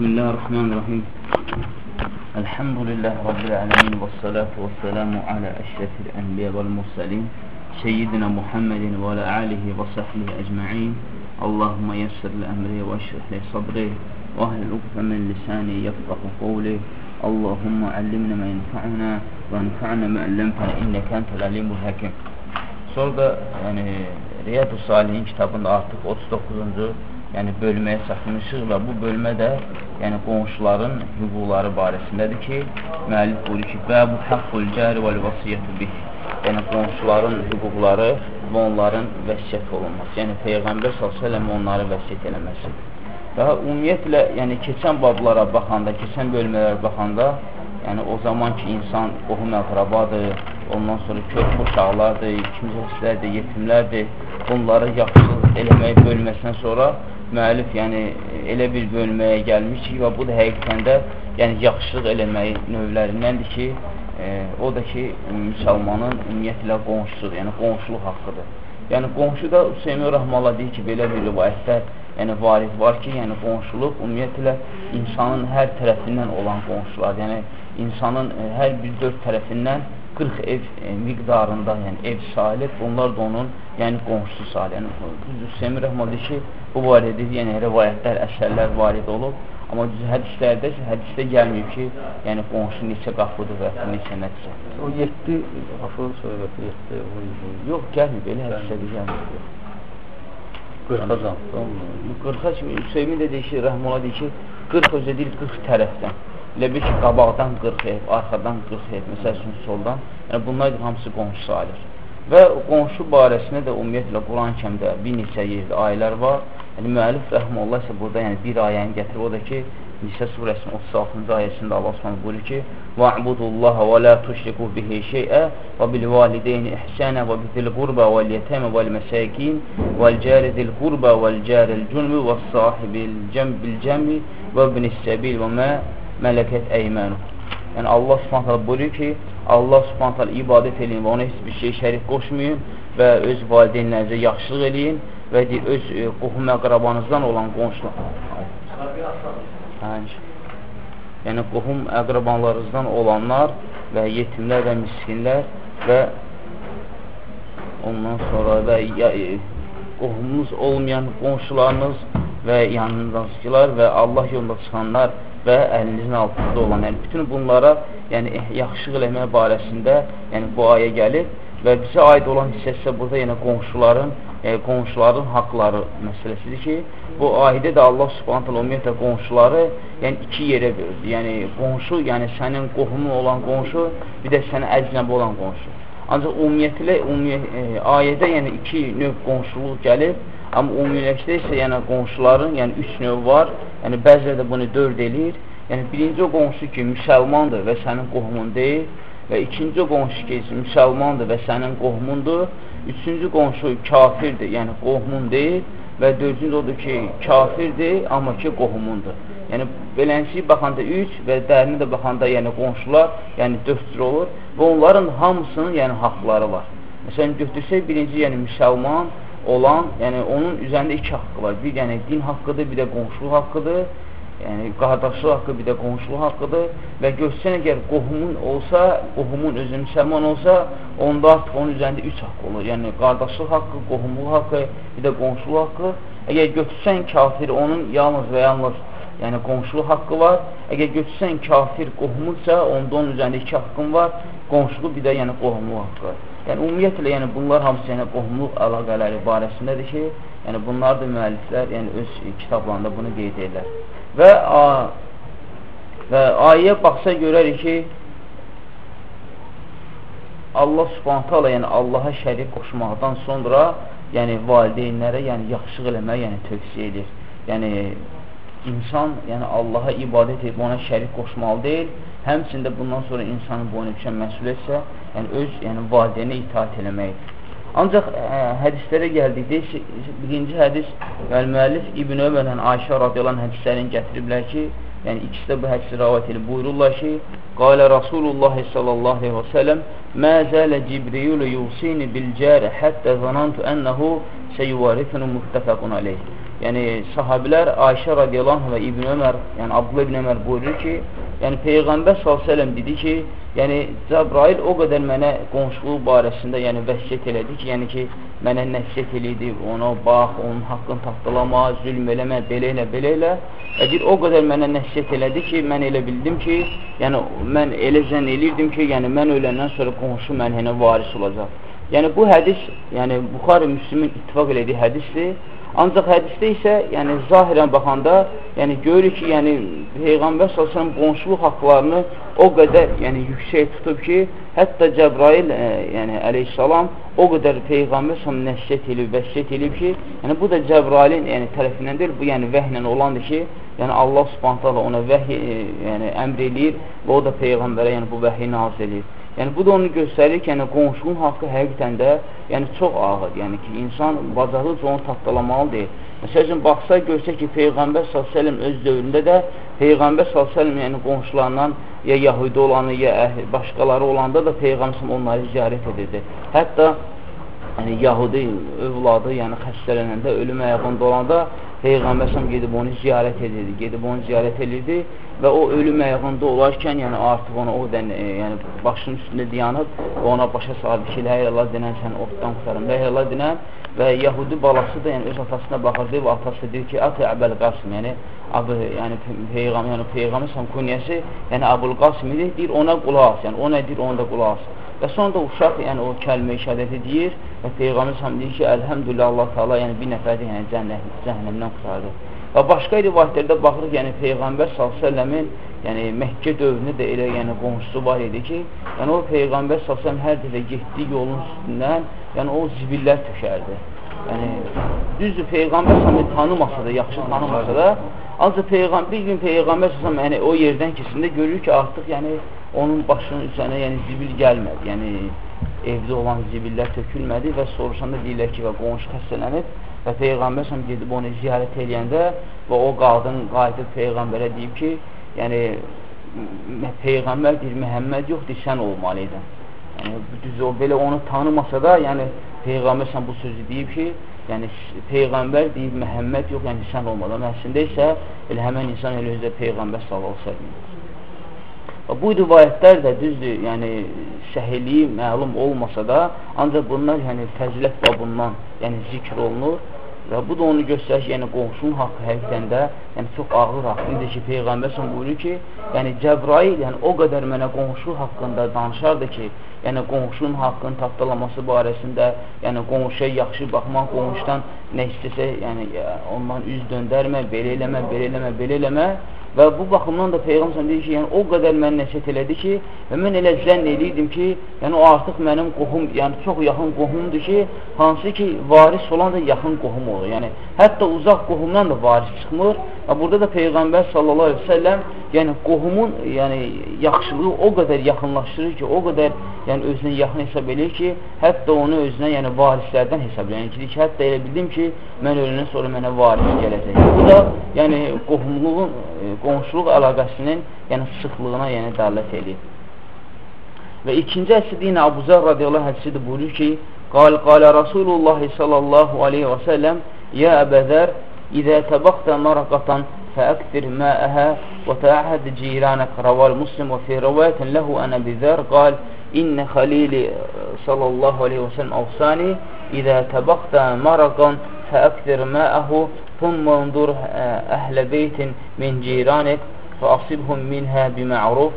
بسم الله الرحمن الرحيم. الحمد لله رب العالمين والصلاة والسلام على أشرف الأنبياء والمرسلين سيدنا محمد وعلى آله وصحبه أجمعين. اللهم يسر لأمري واشرح لي صدري واهل عقدة من لساني يفقه قولي. اللهم علمنا ما ينفعنا وانفعنا ما علمتنا إنك أنت العليم الحكيم. Sonra da yəni Riyad-ı Salihin kitabında artıq 39-cu yəni bölməyə çatmışıq və bu bölmə də yəni qonşuların hüquqları barəsindədir ki, müəllif buyurur ki, "Bəbu haqqul cari vəl vəsiyyətu bih." Yəni qonşuların hüquqları və onların vəsiyyət olunması. Yəni Peyğəmbər sallallahu onları vəsiyyət eləməsi. Və ümumiyyətlə, yəni keçən bablara baxanda, keçən bölmələrə baxanda, yəni o zaman ki insan qohum əqrabadır, ondan sonra körpü uşaqlardır, kimsəsizlərdir, yetimlərdir, bunları yaxşılıq eləmək bölməsindən sonra müəllif yəni elə bir bölməyə gəlmiş ki, və bu da həqiqətən də yəni yaxşılıq eləmək növlərindəndir ki, e, o da ki, müsəlmanın ümumiyyətlə qonşusudur, yəni qonşuluq haqqıdır. Yəni qonşu da Hüseymi Rəhməllah deyir ki, belə bir rivayətdə yəni varid var ki, yəni qonşuluq ümumiyyətlə insanın hər tərəfindən olan qonşular, yəni insanın e, hər bir dörd tərəfindən 40 ev e, miqdarında, yəni ev salib, bunlar da onun yəni qonşusu salib. Yəni Hüseyin Rəhməli ki, bu barədə yəni rivayətlər, əsərlər varid olub, amma hədislərdə hədisdə gəlməyib ki, yəni qonşu neçə qapıdır və neçə nəticə. O 7 qapı söhbəti 7 o Yox, gəlməyib, elə hədislərdə gəlməyib. 40-dan. 40-a kimi Hüseymin də deyir ki, Rəhməli deyir ki, 40 özə deyil 40 tərəfdən. Elə bir ki, qabaqdan 40 ev, arxadan 40 ev, məsəl üçün soldan. Yəni, bunlar hamısı qonşu sayılır. Və qonşu barəsində də ümumiyyətlə Quran kəmdə bir neçə yerdə ayələr var. Yəni, müəllif rəhməllah isə burada yəni, bir ayəni gətirir. O da ki, Nisə surəsinin 36-cı ayəsində Allah Subhanahu buyurur ki: "Va'budullaha və la tuşriku bihi şey'a və bil valideyni ihsana və bizil qurba vel yetama vel mesakin vel cari zil qurba vel caril mələkət əymanu. Yəni Allah Subhanahu buyurur ki, Allah Subhanahu ibadət edin və ona heç bir şey şərik qoşmayın və öz valideynlərinizə yaxşılıq eləyin və öz e, qohum əqrabanızdan olan qonşular. Hə, yəni qohum əqrabanlarınızdan olanlar və yetimlər və miskinlər və ondan sonra və ya, e, qohumunuz olmayan qonşularınız və yanınızdakılar və Allah yolunda çıxanlar və əlinizin altında olan, yəni bütün bunlara yəni yaxşılıq eləmək barəsində yəni bu ayə gəlir və bizə aid olan hissəsi burada yəni qonşuların, yəni qonşuların haqları məsələsidir ki, bu ayədə də Allah Subhanahu taala ümumiyyətlə qonşuları yəni iki yerə bölür. Yəni qonşu, yəni sənin qohumun olan qonşu, bir də sənə əcnəbi olan qonşu. Ancaq ümumiyyətlə ümumiyyət, e, ayədə yəni iki növ qonşuluq gəlib, amma ümumiyyətlə isə yəni qonşuların yəni üç növ var. Yəni bəziləri də bunu dörd eləyir. Yəni birinci o qonşu ki, müsəlmandır və sənin qohumun deyil və ikinci qonşu ki, müsəlmandır və sənin qohumundur. Üçüncü qonşu kafirdir, yəni qohumun deyil və dördüncü odur ki, kafirdir, amma ki, qohumundur. Yəni, beləncə baxanda üç və dərinə də baxanda yəni qonşular, yəni dörd cür olur və onların hamısının yəni haqları var. Məsələn, götürsək birinci, yəni müsəlman olan, yəni onun üzərində iki haqqı var. Bir, yəni din haqqıdır, bir də qonşuluq haqqıdır. Yəni, qardaşlıq haqqı, bir də qonşuluq haqqıdır və görsən, əgər qohumun olsa, qohumun özü müsəlman olsa, onda artıq onun üzərində üç haqqı olur. Yəni, qardaşlıq haqqı, qohumluq haqqı, bir də qonşuluq haqqı. Əgər götürsən kafir, onun yalnız və yalnız yəni qonşuluq haqqı var. Əgər götürsən kafir qohumudsa, onda onun üzərində iki haqqın var. Qonşuluq, bir də yəni qohumluq haqqı. Yəni ümumiyyətlə, yəni bunlar hamısı yəni qohumluq əlaqələri barəsindədir ki, yəni bunlar da müəlliflər yəni öz kitablarında bunu qeyd edirlər. Və a, və ayəyə baxsa görərik ki, Allah Subhanahu taala yəni Allaha şərik qoşmaqdan sonra yəni valideynlərə yəni yaxşılıq eləmək yəni tövsiyə edir. Yəni insan yəni Allaha ibadət edib ona şərik qoşmalı deyil. Həmçində bundan sonra insanın boynu düşən məsuliyyətsə, yəni öz yəni valideynə itaat eləməkdir. Ancaq ə, e, hədislərə gəldikdə birinci hədis və müəllif İbn Ömərdən Ayşə radiyallahu hədislərini gətiriblər ki, yəni ikisi də bu hədisi rivayet edib buyururlar ki, qalə Rasulullah sallallahu əleyhi və səlləm: "Mə zələ Cibril yusini bil cari hatta zanantu ennehu seyuvarithunu muttafaqun alayh." Yəni sahabilər Ayşə radiyallahu və İbn Ömər, yəni Abdullah ibn Ömər buyurur ki, yəni Peyğəmbər s.ə.v dedi ki, yəni Cəbrail o qədər mənə qonşuluq barəsində yəni vəsiyyət elədi ki, yəni ki, mənə nəsiyyət eləydi, ona bax, onun haqqını tapdalama, zülm eləmə, belə elə, belə elə. Əgər o qədər mənə nəsiyyət elədi ki, mən elə bildim ki, yəni mən elə zənn elirdim ki, yəni mən öləndən sonra qonşu mənə varis olacaq. Yəni bu hədis, yəni Buxari Müslümin ittifaq elədiyi hədisdir. Ancaq hədisdə isə, yəni zahirən baxanda, yəni görürük ki, yəni Peyğəmbər sallallahu qonşuluq haqqlarını o qədər, yəni yüksək tutub ki, hətta Cəbrail, e, yəni əleyhissalam o qədər Peyğəmbər sallallahu nəsiyyət edib, vəsiyyət edib ki, yəni bu da Cəbrailin yəni tərəfindən deyil, bu yəni vəhlə olandır ki, yəni Allah Subhanahu ona vəhy e, yəni əmr eləyir və o da peyğəmbərə yəni bu vəhyi nazil eləyir. Yəni bu da onu göstərir ki, yəni qonşuluğun haqqı həqiqətən də yəni çox ağır. Yəni ki, insan bacarıqca onu tapdalamalıdır. Məsəl üçün baxsa görsə ki, peyğəmbər sallallahu öz dövründə də peyğəmbər sallallahu yəni qonşularından ya yəhudi olanı, ya başqaları olanda da peyğəmbər onları ziyarət edirdi. Hətta yəni yəhudi övladı, yəni xəstələnəndə, ölüm ayağında olanda Peyğəmbər gedib onu ziyarət edirdi, gedib onu ziyarət edirdi və o ölüm ayağında olarkən, yəni artıq ona o dən, e, yəni başının üstündə dayanıb və ona başa saldı ki, la ilaha denən sən otdan qurtarın, la ilaha denən və Yahudi balası da yəni öz atasına baxırdı və atası deyir ki, Ata Əbəl Qasım, yəni Abu, yəni peyğəmbər, yəni peyğəmbər səm kunyəsi, yəni Əbul Qasım idi, deyir ona qulaq yəni o nə deyir, ona da qulaq. Və sonra da uşaq yəni o kəlmə-i şəhadəti deyir və peyğəmbər səm deyir ki, əlhəmdülillah Allah Taala yəni bir nəfər yəni cəhənnəmdən qurtardı. Və başqa rivayətlərdə baxırıq, yəni Peyğəmbər s.ə.v-in yəni Məkkə dövründə də elə yəni qonşusu var idi ki, yəni o Peyğəmbər s.ə.v hər dəfə getdiyi yolun üstündən, yəni o zibillər tökərdi. Yəni düzdür Peyğəmbər s.ə.v tanımasa da, yaxşı tanımasa da, ancaq Peyğəmbər bir gün Peyğəmbər s.ə.v yəni o yerdən keçində görür ki, artıq yəni onun başının üzərinə yəni zibil gəlmədi. Yəni evdə olan zibillər tökülmədi və soruşanda deyirlər ki, və qonşu xəstələnib Və Peyğəmbər səhəm gedib onu ziyarət eləyəndə və o qadın qayıdıb Peyğəmbərə deyib ki, yəni Peyğəmbər deyir, Məhəmməd yoxdur, sən olmalıydın. Yəni, düz o belə onu tanımasa da, yəni Peyğəmbər sən bu sözü deyib ki, yəni Peyğəmbər deyib, Məhəmməd yox, yəni sən olmalıydın. Əslində isə elə həmən insan elə özdə Peyğəmbər sallallahu aleyhi Bu rivayətlər də düzdür, yəni səhiliyi məlum olmasa da, ancaq bunlar yəni fəzilət babından yəni zikr olunur və bu da onu göstərir ki, yəni qonşunun haqqı həqiqətən də yəni çox ağır haqqı. Necə ki, Peyğəmbər sən buyurur ki, yəni Cəbrail yəni o qədər mənə qonşu haqqında danışardı ki, yəni qonşunun haqqını tapdalaması barəsində, yəni qonşuya yaxşı baxmaq, qonşudan nə istəsə, yəni ondan üz döndərmə, belə eləmə, belə eləmə, belə eləmə Və bu baxımdan da Peyğəmbər deyir ki, yəni o qədər məni nəsihət elədi ki, və mən elə zənn eləyirdim ki, yəni o artıq mənim qohum, yəni çox yaxın qohumdur ki, hansı ki, varis olan da yaxın qohum olur. Yəni hətta uzaq qohumdan da varis çıxmır. Və burada da Peyğəmbər sallallahu əleyhi və səlləm, yəni qohumun, yəni yaxşılığı o qədər yaxınlaşdırır ki, o qədər yəni özünə yaxın hesab edir ki, hətta onu özünə, yəni varislərdən hesab edir. Yəni ki, hətta elə bildim ki, mən öləndən sonra mənə varis gələcək. Bu da yəni qohumluğun qonşuluq əlaqəsinin yəni sıxlığına yəni dəllət eləyir. Və ikinci hədisdə yenə Abu Zər radiyallahu hədisidir buyurur ki, qal qala Rasulullah sallallahu aleyhi və səlləm ya Əbəzər İzə təbəxtə maraqatan fəəkdir məəhə və təəhəd ciranək rəval muslim və fi rəvayətən ləhu ənə bizər qal İnnə xalili eh, sallallahu aleyhi və səlləm əvsani İzə təbəxtə maraqatan فأكثر ماءه ثم انظر əhlə beytin min ciranik və asibhum minhə biməruf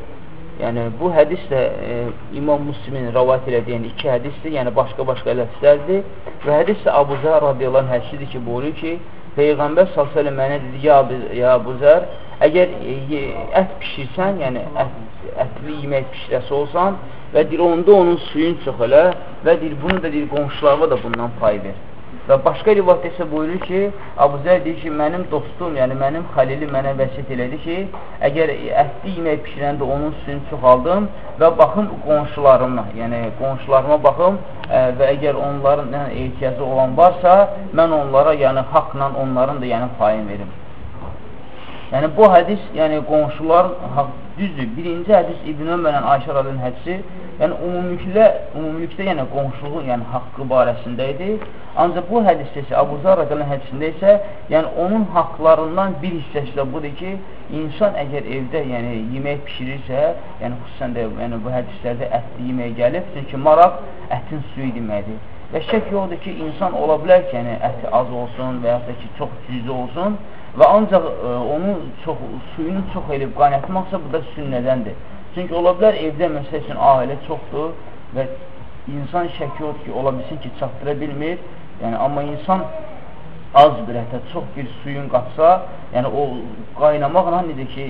Yəni, bu hədis də e, İmam Müslimin rəvat elədiyi yəni, iki hədisdir, yəni başqa-başqa ləfslərdir və hədis də Abu Zər radiyallahu hədisidir ki, buyurur ki, Peyğəmbər s.ə.v mənə dedi, ya, ya Abu Zər, əgər e, ət pişirsən, yəni ət, ətli yemək pişirəsi olsan və deyir, onda onun suyun çox elə və deyir, bunu da deyir, qonşularına da bundan pay ver. Və başqa rivayətdə isə buyurur ki, Abu Zər deyir ki, mənim dostum, yəni mənim xəlili mənə vəsiyyət elədi ki, əgər ətli yemək pişirəndə onun suyunu çoxaldım və baxım qonşularıma, yəni qonşularıma baxım ə, və əgər onların yəni, ehtiyacı olan varsa, mən onlara yəni haqla onların da yəni payın verim. Yəni bu hədis, yəni qonşular haqq düzdür. Birinci hədis İbn Ömərlə Ayşə radinin hədisi, yəni ümumilikdə, ümumilikdə yəni qonşuluğun yəni haqqı barəsində idi. Ancaq bu hədisdə isə Abu Zar radinin hədisində isə, yəni onun haqqlarından bir hissəsi də budur ki, insan əgər evdə yəni yemək bişirirsə, yəni xüsusən də yəni bu hədislərdə ətli yemək gəlib, çünki maraq ətin suyu deməkdir. Və şək yoxdur ki, insan ola bilər ki, yəni əti az olsun və yaxud da ki, çox cüzü olsun və ancaq ə, e, onu çox, suyunu çox elib qaynatmaqsa bu da sünnədəndir. Çünki ola bilər evdə məsəl üçün ailə çoxdur və insan şəki odur ki, ola bilsin ki, çatdıra bilmir. Yəni, amma insan az bir hətta çox bir suyun qatsa, yəni o qaynamaqla necə ki,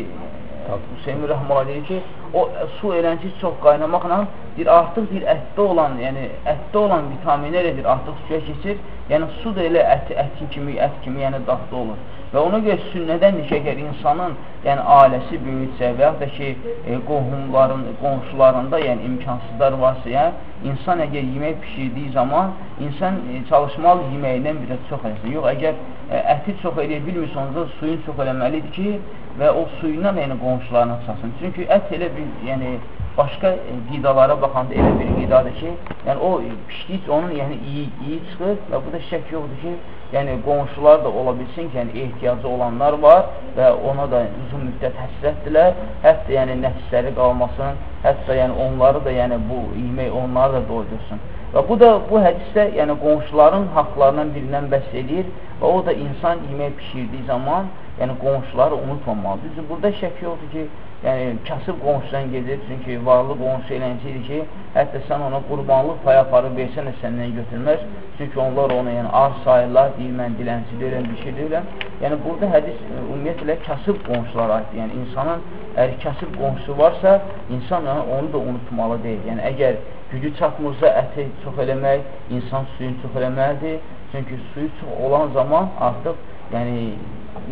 Hüseyin Rəhmələ deyir ki, o su elənci çox qaynamaqla bir artıq bir ətdə olan, yəni ətdə olan vitamini elə bir artıq suya keçir. Yəni su da elə ət, ətin kimi, ət kimi, yəni dadlı olur. Və ona görə sünnədəndir ki, əgər insanın yəni, ailəsi böyüksə və yaxud da ki, e, qohumların, qonşularında yəni, imkansızlar varsa, yəni, insan əgər yemək pişirdiyi zaman, insan e, çalışmalı yeməyindən bir də çox eləsin. Yox, əgər e, əti çox eləyə bilmirsə, onda suyun çox eləməlidir ki, və o suyundan yəni, qonşularına çıxasın. Çünki ət elə bir, yəni, başqa qidalara baxanda elə bir qidadır ki, yəni o pişdikcə onun yəni iyi, iyi çıxır və bu da şək yoxdur ki, yəni qonşular da ola bilsin ki, yəni ehtiyacı olanlar var və ona da uzun müddət həsrətdirlər, hətta yəni nəfsləri qalmasın, hətta yəni onları da yəni bu yemək onları da doydursun. Və bu da bu hədisdə yəni qonşuların haqlarından birindən bəhs edir və o da insan yemək pişirdiyi zaman yəni qonşuları unutmamalıdır. Düzdür, burada şək yoxdur ki, yəni kasıb qonşudan gedir, çünki varlı qonşu eləncəkdir ki, hətta sən ona qurbanlıq pay aparıb versən də səndən götürməz, çünki onlar onu yəni az sayırlar, deyir, mən dilənçi deyirəm, bir şey deyirəm. Yəni burada hədis e, ümumiyyətlə kasıb qonşulara aiddir. Yəni insanın əgər kasıb qonşusu varsa, insan yəni, onu da unutmalı deyil. Yəni əgər gücü çatmırsa əti çox eləmək, insan suyunu çox eləməlidir. Çünki suyu çox olan zaman artıq yəni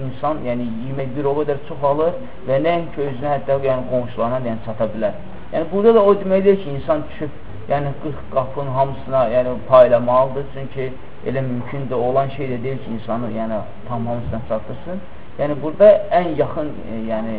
insan yəni yemək bir o qədər çoxalır və nəinki özünə hətta yəni qonşularına yəni çata bilər. Yəni burada da o demək deyil ki, insan düşüb yəni 40 qapının hamısına yəni paylamalıdır. Çünki elə mümkün də olan şey də deyil ki, insanı yəni tam hamısına çatdırsın. Yəni burada ən yaxın e, yəni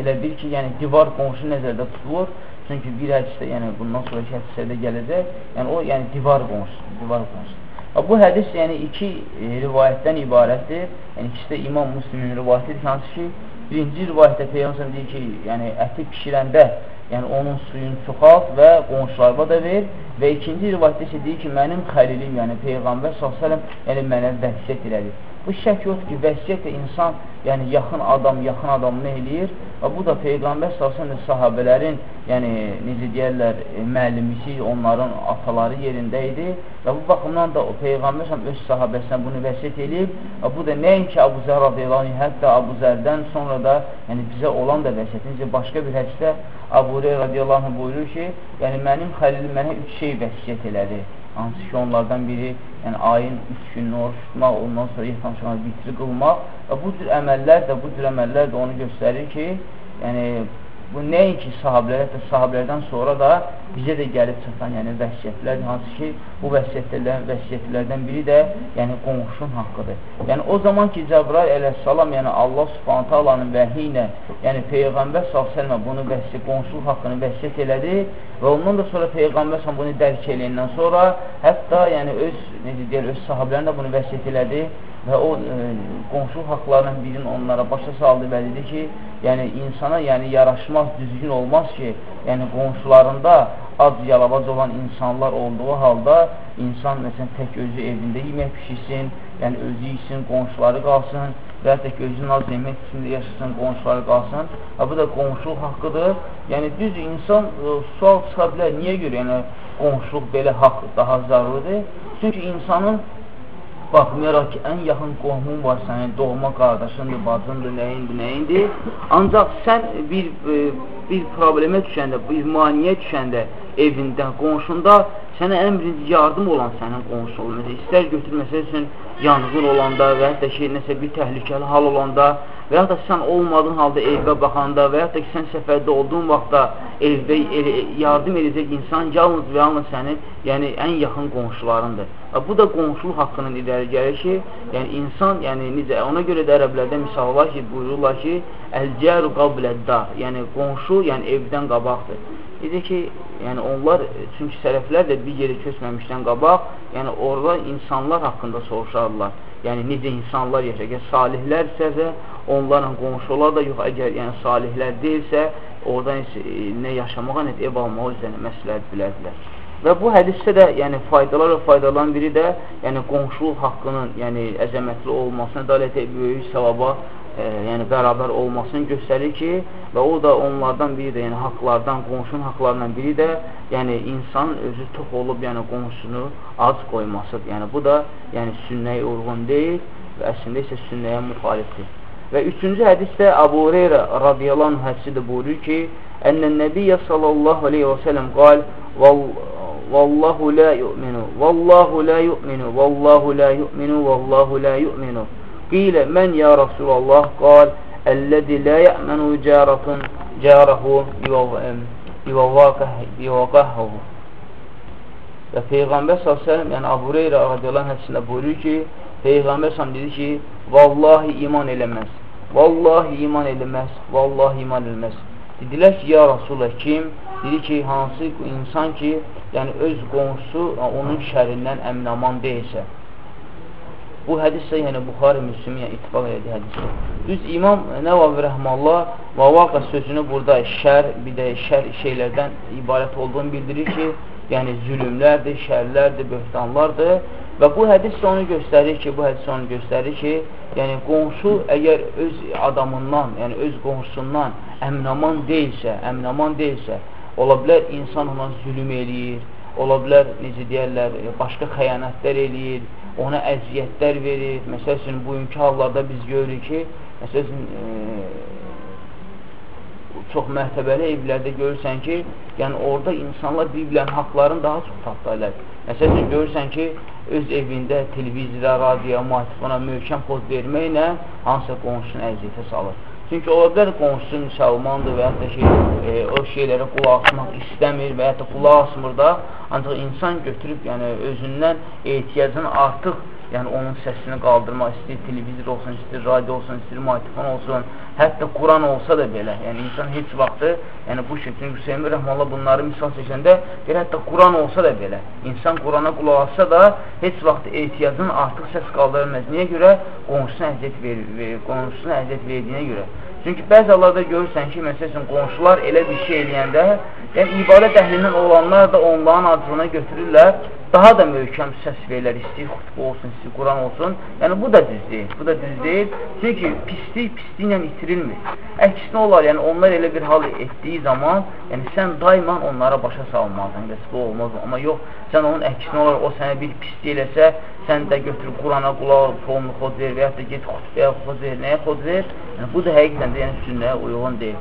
elə bir ki, yəni divar qonşu nəzərdə tutulur. Çünki bir hədisdə, yəni bundan sonraki hədisədə gələcək, yəni o yəni divar qonşusu, divar qonşusu. Bu hədis yəni iki e, rivayətdən ibarətdir. Yəni ikisi də İmam Müslimin rivayətidir. Hansı ki, birinci rivayətdə Peyğəmbər deyir ki, yəni əti bişirəndə yəni onun suyunu çoxalt və qonşularına da ver və ikinci rivayətdə isə deyir ki, mənim xəlilim, yəni Peyğəmbər s.ə.v yəni mənə vəsiyyət elədi. Bu şək yoxdur ki, vəsiyyət insan, yəni yaxın adam, yaxın adam nə eləyir? Və bu da Peyğəmbər s.ə.v sahabələrin, yəni necə deyərlər, e, müəllimisi, onların ataları yerində idi və bu baxımdan da o Peyğəmbər s.ə.v öz sahabəsinə bunu vəsiyyət eləyib və bu da nəinki Abu Zər radiyalani, hətta Abu Zərdən sonra da yəni bizə olan da vəsiyyət. Necə başqa bir hədisdə Abu Rey radiyallahu buyurur ki, yəni mənim xəlilim mənə üç şey vəsiyyət elədi hansı ki onlardan biri yəni ayın üç gününü oruç tutmaq, ondan sonra yetmişanı vitri qılmaq və bu cür əməllər də, bu cür əməllər də onu göstərir ki, yəni bu nəinki sahabələr, hətta sahabələrdən sonra da bizə də gəlib çatan yəni vəsiyyətlər, hansı ki, bu vəsiyyətlərdən, vəsiyyətlərdən biri də yəni qonşun haqqıdır. Yəni o zaman ki, Cəbrail əleyhissalam, yəni Allah subhanətə alanın vəhi ilə, yəni Peyğəmbər s.ə.v bunu vəsiyyət, qonşuluq haqqını vəsiyyət elədi və ondan da sonra Peyğəmbər s.ə.v bunu dərk eləyəndən sonra hətta yəni öz, necə deyər, öz sahabələrində bunu vəsiyyət elədi və o e, qonşuluq haqlarının birini onlara başa saldı və dedi ki, yəni insana yəni yaraşmaz, düzgün olmaz ki, yəni qonşularında ac yalavac olan insanlar olduğu halda insan məsələn tək özü evində yemək pişirsin, yəni özü yesin, qonşuları qalsın və ya tək özünün az yemək içində yaşasın, qonşuları qalsın. Və bu da qonşuluq haqqıdır. Yəni düz insan ə, e, sual çıxa bilər. Niyə görə yəni qonşuluq belə haqq daha zarurdur? Çünki insanın baxmayaraq ki, ən yaxın qohumun var sənin, doğma qardaşındır, bacındır, nəyindir, nəyindir. Ancaq sən bir, e, bir problemə düşəndə, bir maniyə düşəndə evində, qonşunda sənə ən birinci yardım olan sənin qonşu olur. Məsələn, istər götür, məsəl üçün, yanğın olanda və yaxud da ki, nəsə bir təhlükəli hal olanda və yaxud da sən olmadığın halda evə baxanda və yaxud da ki, sən səfərdə olduğun vaxtda evdə yardım edəcək insan yalnız və yalnız sənin, yəni ən yaxın qonşularındır. Və bu da qonşuluq haqqının irəli gəlir ki, yəni insan, yəni necə, ona görə də ərəblərdə misallar ki, buyururlar ki, əl-cəru qabləddar, yəni qonşu, yəni evdən qabaqdır. Necə ki, yəni onlar, çünki sələflər də bir yeri köçməmişdən qabaq, yəni orada insanlar haqqında soruşarlar. Yəni necə insanlar yaşayır. Əgər salihlərsə də onlarla qonşu olar da yox, əgər yəni salihlər deyilsə, oradan nə yaşamağa, nə ev almağa üzrə məsləhət bilərdilər. Və bu hədisdə də yəni faydalar və faydaların biri də yəni qonşuluq haqqının yəni əzəmətli olmasına, ədalətə böyük savaba e, yəni bərabər olmasını göstərir ki, və o da onlardan biri də, yəni haqlardan, qonşunun haqlarından biri də, yəni insanın özü tox olub, yəni qonşusunu az qoymasıdır. Yəni bu da yəni sünnəyə uyğun deyil və əslində isə sünnəyə müxalifdir. Və üçüncü hədisdə Abu Hureyra radiyallahu hədisidir buyurur ki, Ənnən Nəbiyyə sallallahu aleyhi və sələm qal, Vallahu la yu'minu, Vallahu la yu'minu, Vallahu la yu'minu, Vallahu la yu'minu. Qilə, mən ya Rasulallah qal, Əlləzi la ya'mənu caratun carahu bivaqahu. Və Peyğəmbər s.ə.v, yəni Abu Hureyra radiyallahu hədisində buyurur ki, Peyğəmbər s.ə.v dedi ki, Vallahi iman eləməz. Vallahi iman eləməz. Vallahi iman eləməz. Dedilər ki, ya Rasulullah kim? Dedi ki, hansı insan ki, yəni öz qonşusu onun şərindən əminaman deyilsə. Bu hədis də yəni Buxari Müslümin yəni, ittifaq elədi hədisi. Düz İmam Nəvavi Rəhmallah Vavaqa sözünü burada şər, bir də şər şeylərdən ibarət olduğunu bildirir ki, yəni zülümlərdir, şərlərdir, böhtanlardır Və bu hədis onu göstərir ki, bu hədis onu göstərir ki, yəni qonşu əgər öz adamından, yəni öz qonşusundan əminaman deyilsə, əminaman deyilsə, ola bilər insan ona zülüm eləyir, ola bilər, necə deyərlər, başqa xəyanətlər eləyir, ona əziyyətlər verir. Məsəl üçün, bugünkü hallarda biz görürük ki, məsəl üçün, e, çox mərtəbəli evlərdə görürsən ki, yəni orada insanlar bir-birlərin haqlarını daha çox tapdaylar. Məsəl üçün, görürsən ki, öz evində televizora, radioya, müatifona möhkəm poz verməklə hansısa qonşusunu əziyyətə salır. Çünki ola bilər qonşusu müsəlmandır və hətta ki, e, o şeylərə qulaq asmaq istəmir və hətta qulaq asmır da, ancaq insan götürüb yəni, özündən ehtiyacını artıq yəni onun səsini qaldırmaq istəyir, televizor olsun, istəyir, radio olsun, istəyir, mikrofon olsun, hətta Quran olsa da belə, yəni insan heç vaxtı, yəni bu şəkildə Hüseyin Rəhmanla bunları misal çəkəndə, deyir, hətta Quran olsa da belə, insan Qurana qulaq assa da heç vaxt ehtiyacın artıq səs qaldırılməz. Niyə görə? Qonşusuna əziyyət verir, verir, qonşusuna əziyyət verdiyinə görə. Çünki bəzi hallarda görürsən ki, məsəl üçün, qonşular elə bir şey eləyəndə, yəni ibadət əhlindən olanlar da onların adına götürürlər, daha da möhkəm səs verirlər, istəyir xutbu olsun, istəyir Quran olsun. Yəni bu da düz deyil, bu da düz deyil. Çünki pislik pisliklə itirilmir. Əksinə olar, yəni onlar elə bir hal etdiyi zaman, yəni sən daima onlara başa salmalısan, bəs bu olmaz. Amma yox, sən onun əksinə olar, o sənə bir pislik eləsə, sən də götür Qurana qulaq, sonunu xod ver və ya da get xutbəyə xod ver, nəyə xod ver? Yəni, bu da həqiqətən də yəni, sünnəyə uyğun deyil.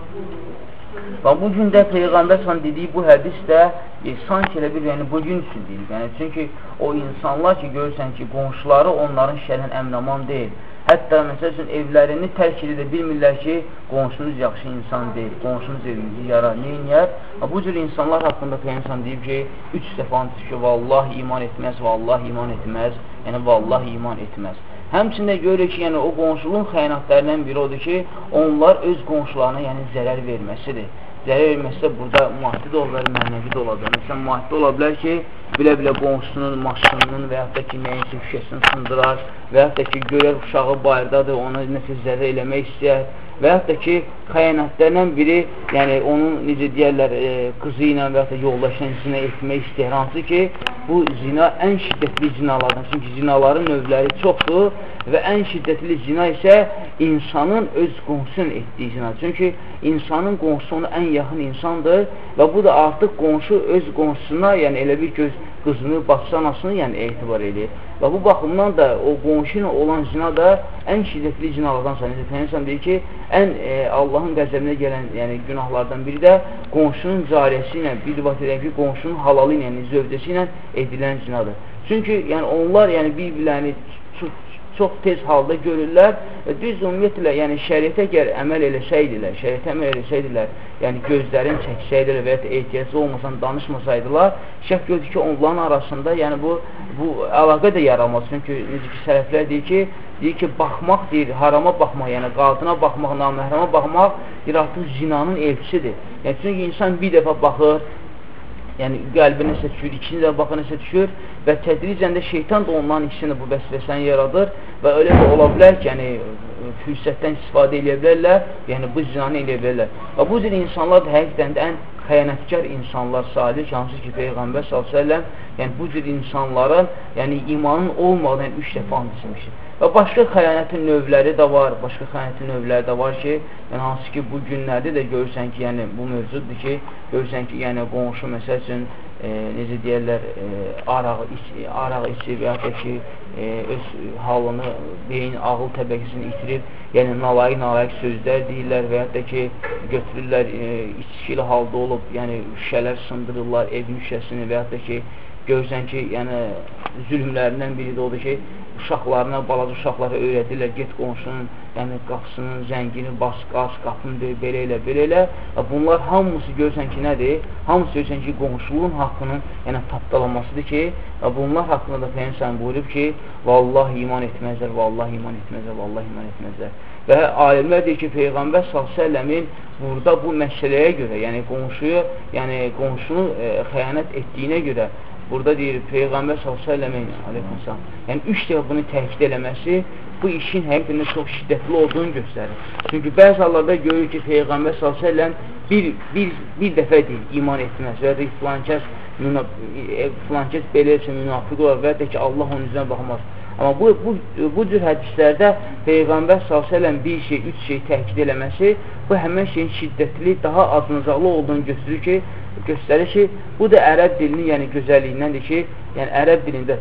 Və bu gün də Peyğəmbər sən dediyi bu hədis də e, sanki elə bir yəni, bugün üçün deyil. Yəni, çünki o insanlar ki, görürsən ki, qonşuları onların şərindən əmnaman deyil. Hətta məsəl üçün evlərini tərk edə bilmirlər ki, qonşunuz yaxşı insan deyil, qonşunuz evimizi yarar, neyniyər? Bu cür insanlar haqqında Peyğəmbər deyib ki, üç dəfə antik ki, vallahi iman etməz, vallahi iman etməz, yəni vallahi iman etməz. Həmçində görürük ki, yəni o qonşuluğun xəyanətlərindən biri odur ki, onlar öz qonşularına yəni zərər verməsidir. Zərər verməsi də burada maddi də ola bilər, mənəvi də ola bilər. Məsələn, maddi ola bilər ki, bilə-bilə qonşusunun maşınının və yaxud da ki, nəyinsə şüşəsini sındırar və yaxud da ki, görər uşağı bayırdadır, ona nəsə zərər eləmək istəyər və yaxud da ki, xəyanətlərdən biri, yəni onun, necə deyərlər, e, qızı ilə və yaxud da yoldaşla zina etmək istəyir, hansı ki, bu zina ən şiddətli zinalardan, çünki zinaların növləri çoxdur və ən şiddətli zina isə insanın öz qonşusunun etdiyi zinadır. Çünki insanın qonşusu ona ən yaxın insandır və bu da artıq qonşu öz qonşusuna, yəni elə bir göz qızını, bacısı, anasını yəni etibar edir. Və bu baxımdan da o qonşu ilə olan zina da ən şiddətli zinalardan sayılır. Peygəmbər deyir ki, ən e, Allahın qəzəbinə gələn yəni günahlardan biri də qonşunun cariyəsi ilə, bir rivayət edən ki, qonşunun halalı ilə, yəni zövcəsi ilə edilən zinadır. Çünki yəni onlar yəni bir-birlərini çox tez halda görürlər və düz ümumiyyətlə, yəni şəriətə gəl əməl eləsəydilər, şəriətə əməl eləsəydilər, yəni gözlərin çəksəydilər və ya ehtiyacı olmasan danışmasaydılar, şək gördür ki, onların arasında yəni bu, bu əlaqə də yaramaz. Çünki necə ki, sələflər deyir ki, deyir ki, baxmaq deyir, harama baxmaq, yəni qadına baxmaq, naməhrəmə baxmaq, deyir, artıq zinanın elçisidir. Yəni, çünki insan bir dəfə baxır, yəni qəlbə nəsə düşür, ikinci baxa nəsə düşür və tədricən də şeytan da onların ikisini bu vəsvəsəni yaradır və elə də ola bilər ki, yəni fürsətdən istifadə edə bilərlər, yəni bu zinanı edə bilərlər. Və bu cür insanlar da həqiqətən də ən xəyanətkar insanlar salih, hansı ki Peyğəmbər s.ə.v yəni bu cür insanların yəni imanın olmadan üç dəfə and içmişdir. Və başqa xəyanətin növləri də var, başqa xəyanətin növləri də var ki, yəni hansı ki, bu günlərdə də görürsən ki, yəni bu mövcuddur ki, görürsən ki, yəni qonşu məsəl üçün e, necə deyərlər, e, araq, iç, araq içir və ya da ki, e, öz halını, beyin, ağıl təbəqəsini itirir, yəni nalayıq-nalayıq sözlər deyirlər və ya da ki, götürürlər, e, içkili halda olub, yəni şüşələr sındırırlar, evin şüşəsini və ya da ki, görürsən ki, yəni zülmlərindən biri də odur ki, uşaqlarına, balaca uşaqlara öyrədirlər, get qonşunun, yəni qapısının zəngini bas, qaz, qapını döy, belə elə, belə elə. Bunlar hamısı görürsən ki, nədir? Hamısı görürsən ki, qonşuluğun haqqının yəni, tapdalanmasıdır ki, bunlar haqqında da Peygəmbər buyurub ki, vallahi iman etməzlər, vallahi iman etməzlər, vallahi iman etməzlər. Və alimlər deyir ki, Peyğəmbər s.ə.v-in burada bu məsələyə görə, yəni qonşuyu, yəni qonşunu e, xəyanət etdiyinə görə Burada deyir Peyğəmbər s.ə.v yəni üç dəfə bunu təhkid eləməsi bu işin həqiqətən çox şiddətli olduğunu göstərir. Çünki bəzi hallarda görür ki, Peyğəmbər s.ə.v bir, bir, bir dəfə deyil, iman etməz və ya filan kəs, e, filan kəs belə üçün münafiq olar və ya ki, Allah onun üzrə baxmaz. Amma bu, bu, bu cür hədislərdə Peyğəmbər s.ə.v bir şey, üç şey təhkid eləməsi bu həmən şeyin şiddətli, daha azınacaqlı olduğunu göstərir ki, göstərir ki, bu da ərəb dilinin yəni gözəlliyindəndir ki, yəni ərəb dilində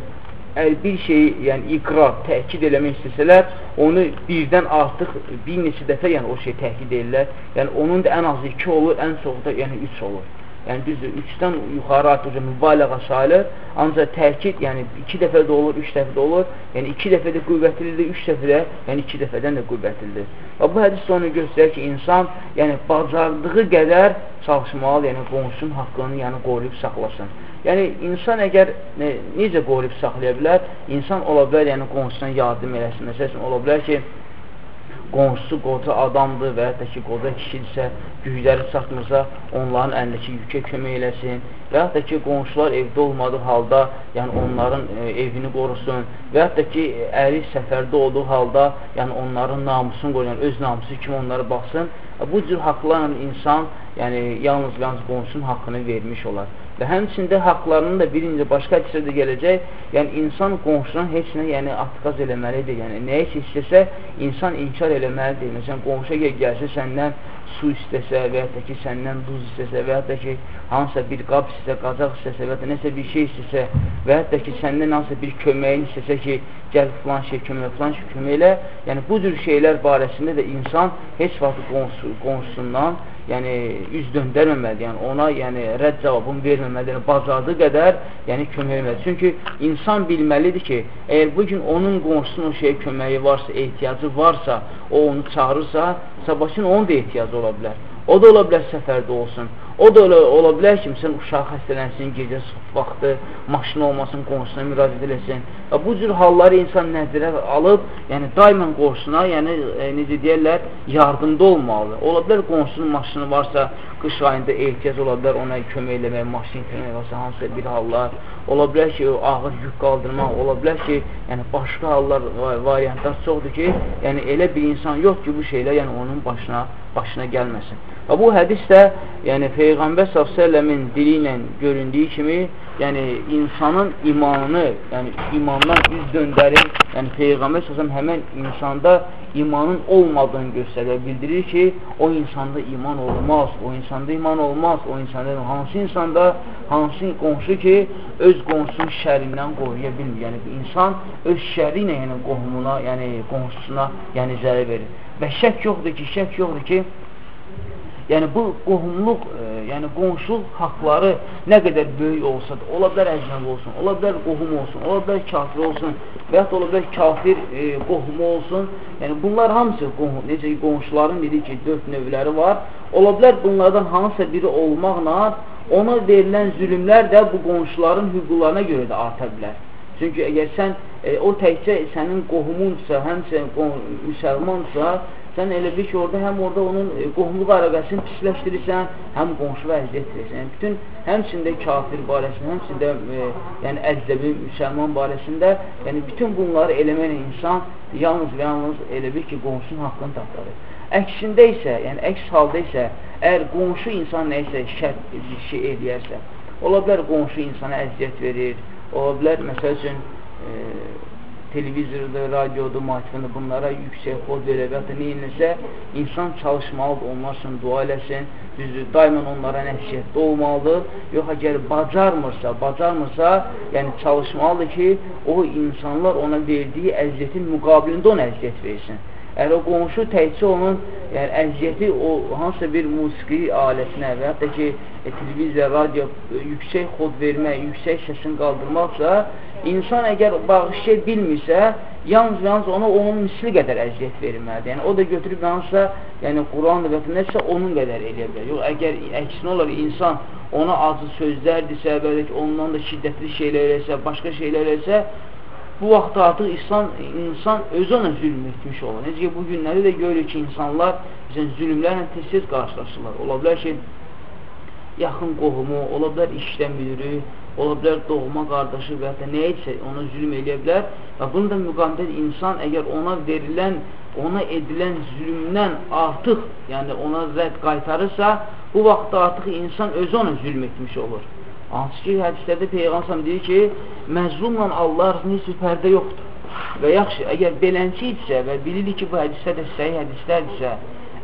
bir şeyi, yəni iqrar, təkid eləmək istəsələr, onu birdən artıq bir neçə dəfə yəni o şey təkid edirlər. Yəni onun da ən azı 2 olur, ən çox da yəni 3 olur. Yəni düzdür, 3-dən yuxarı artıq mübaliğə sayılır. Ancaq təkid, yəni 2 dəfə də olur, 3 dəfə də olur. Yəni 2 dəfə də qüvvətlidir, 3 dəfə də, yəni 2 dəfədən də qüvvətlidir. Və bu hədis onu göstərir ki, insan yəni bacardığı qədər çalışmalı, yəni qonşunun haqqını yəni qoruyub saxlasın. Yəni insan əgər ne, necə qoruyub saxlaya bilər? İnsan ola bilər, yəni qonşusuna yardım eləsin. Məsələn, ola bilər ki, qonşusu qoca adamdır və hətta ki, qoca kişidirsə, gücləri çatmırsa, onların əlindəki yükə kömək eləsin və hətta ki, qonşular evdə olmadığı halda, yəni onların e, evini qorusun və hətta ki, əri səfərdə olduğu halda, yəni onların namusunu qoruyun, öz namusu kimi onlara baxsın. Bu cür haqlarla insan, yəni yalnız yalnız qonşunun haqqını vermiş olar. Və həmçində haqlarının da birinci başqa hədisdə gələcək, yəni insan qonşuna heç nə yəni atqaz eləməlidir. Yəni nəyə ki istəsə, insan inkar eləməlidir. Məsələn, qonşu əgər gəlsə səndən su istəsə və ya ki, səndən duz istəsə və ya ki, hansısa bir qab istəsə, qacaq istəsə və ya nəsə bir şey istəsə və ya ki, səndən hansısa bir köməyin istəsə ki, gəl filan şey kömək, filan şey kömək elə. Yəni, bu cür şeylər barəsində də insan heç vaxt qonşu, qonşusundan yəni üz döndərməməlidir. Yəni ona yəni rədd cavabını verməməlidir. Yəni, bacardığı qədər yəni kömək etməlidir. Çünki insan bilməlidir ki, əgər bu gün onun qonşusunun şeyə köməyi varsa, ehtiyacı varsa, o onu çağırırsa, sabahçın onun da ehtiyacı ola bilər. O da ola bilər səfərdə olsun. O da ola, ola bilər ki, məsələn, uşaq xəstələnsin, gecə vaxtı, maşın olmasın, qonşusuna müraciət eləsin. Və bu cür halları insan nəzərə alıb, yəni daimən qonşusuna, yəni e, necə deyərlər, yardımda olmalı. Ola bilər qonşusunun maşını varsa, qış ayında ehtiyac ola bilər ona kömək eləmək, maşın kömək varsa, hansısa bir hallar. Ola bilər ki, ağır yük qaldırmaq, ola bilər ki, yəni başqa hallar, variantlar çoxdur ki, yəni elə bir insan yox ki, bu şeylər yəni onun başına başına gəlməsin. Və bu hədis də, yəni Peyğəmbər s.ə.v-in dili ilə göründüyü kimi, yəni insanın imanını, yəni imandan üz döndərir, yəni Peyğəmbər s.ə.v həmən insanda imanın olmadığını göstərir bildirir ki, o insanda iman olmaz, o insanda iman olmaz, o insanda hansı insanda, hansı qonşu ki, öz qonşusunun şərindən qoruya bilmir. Yəni, insan öz şəri ilə yəni, qohumuna, yəni qonşusuna yəni, zərə verir. Və şək yoxdur ki, şək yoxdur ki, Yəni bu qohumluq, e, yəni qonşuluq haqları nə qədər böyük olsa da, ola bilər əcnəbi olsun, ola bilər qohum olsun, ola bilər kafir olsun və ya da ola bilər kafir e, qohumu olsun. Yəni bunlar hamısı qohum, necə ki qonşuların dedik ki, dörd növləri var. Ola bilər bunlardan hansısa biri olmaqla ona verilən zülümlər də bu qonşuların hüquqlarına görə də arta bilər. Çünki əgər sən e, o təkcə sənin qohumunsa, həmsə müsəlmansa, sən elə bil ki, orada həm orada onun e, qohumluq əlaqəsini pisləşdirirsən, həm qonşuva əziyyət verirsən. Yəni, bütün həmçində kafir barəsində, həmçində e, yəni əcnəbi müsəlman barəsində, yəni bütün bunları eləməklə insan yalnız və yalnız elə bil ki, qonşunun haqqını tapdarır. Əksində isə, yəni əks halda isə, əgər qonşu insan nəyisə şərt şey eləyərsə, ola bilər qonşu insana əziyyət verir, ola bilər, məsəl üçün, e, televizorda, radioda, maçında bunlara yüksək xod verə və ya neyinləsə, insan çalışmalıdır, onlar üçün dua eləsin, düzdür, daimən onlara nəsiyyətdə olmalıdır. Yox, əgər bacarmırsa, bacarmırsa, yəni çalışmalıdır ki, o insanlar ona verdiyi əziyyətin müqabilində ona əziyyət versin. Əgər o qonşu təkcə onun yəni, əziyyəti o hansısa bir musiqi alətinə və yaxud da ki, e, televiziya, radio e, yüksək xod vermək, yüksək səsin qaldırmaqsa, insan əgər bağışlaya bilmirsə, yalnız və yalnız ona onun misli qədər əziyyət verilməlidir. Yəni, o da götürüb hansısa, yəni Quran və nəsə onun qədər eləyə bilər. Yox, əgər əksinə olar, insan ona acı sözlərdirsə, belə ki, ondan da şiddətli şeylər eləsə, başqa şeylər eləsə, bu vaxt artıq insan, insan özü ona zülm etmiş olur. Necə ki, bu günləri də görürük ki, insanlar bizən zülmlərlə tez-tez qarşılaşırlar. Ola bilər ki, yaxın qohumu, ola bilər işdən müdürü, ola bilər doğma qardaşı və ya nə etsə ona zülm eləyə bilər və bunu da müqamdə insan əgər ona verilən, ona edilən zülmdən artıq, yəni ona rədd qaytarırsa, bu vaxtda artıq insan özü ona zülm etmiş olur. Hansı ki, hədislərdə Peyğəmbər deyir ki, məzlumla Allah arasında heç bir pərdə yoxdur. Və yaxşı, əgər belənçi idisə və bilirik ki, bu hədislər də səhih hədislərdirsə,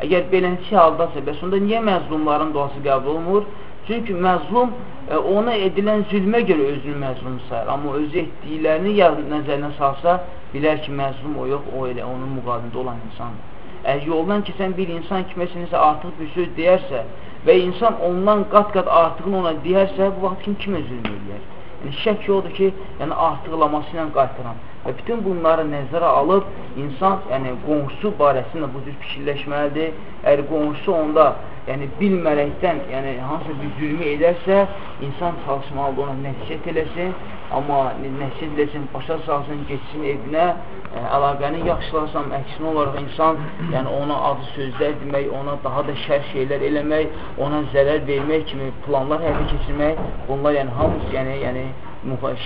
əgər belənçi haldasa, bəs onda niyə məzlumların duası qəbul olunmur? Çünki məzlum ona edilən zülmə görə özünü məzlum sayır. Amma özü etdiklərini nəzərinə salsa, bilər ki, məzlum o yox, o elə onun müqabilində olan insandır. Əgər yoldan keçən bir insan kiməsinəsə artıq bir söz deyərsə və insan ondan qat-qat artıqını ona deyərsə, bu vaxt kim kimə zülm eləyər? Yəni, şək odur ki, yəni artıqlaması ilə qaytaran. Və bütün bunları nəzərə alıb, insan yəni, qonşusu barəsində bu cür fikirləşməlidir. Əgər qonşusu onda yəni, bilmələkdən yəni, hansı bir zülmü edərsə, insan çalışmalıdır, ona nəsiyyət eləsin, amma nəsiyyət eləsin, başa salsın, geçsin evinə, ə, əlaqəni yaxşılarsam, əksinə olaraq insan yəni, ona adı sözlər demək, ona daha da şər şeylər eləmək, ona zərər vermək kimi planlar həyata keçirmək, bunlar yəni, hamısı yəni, yəni,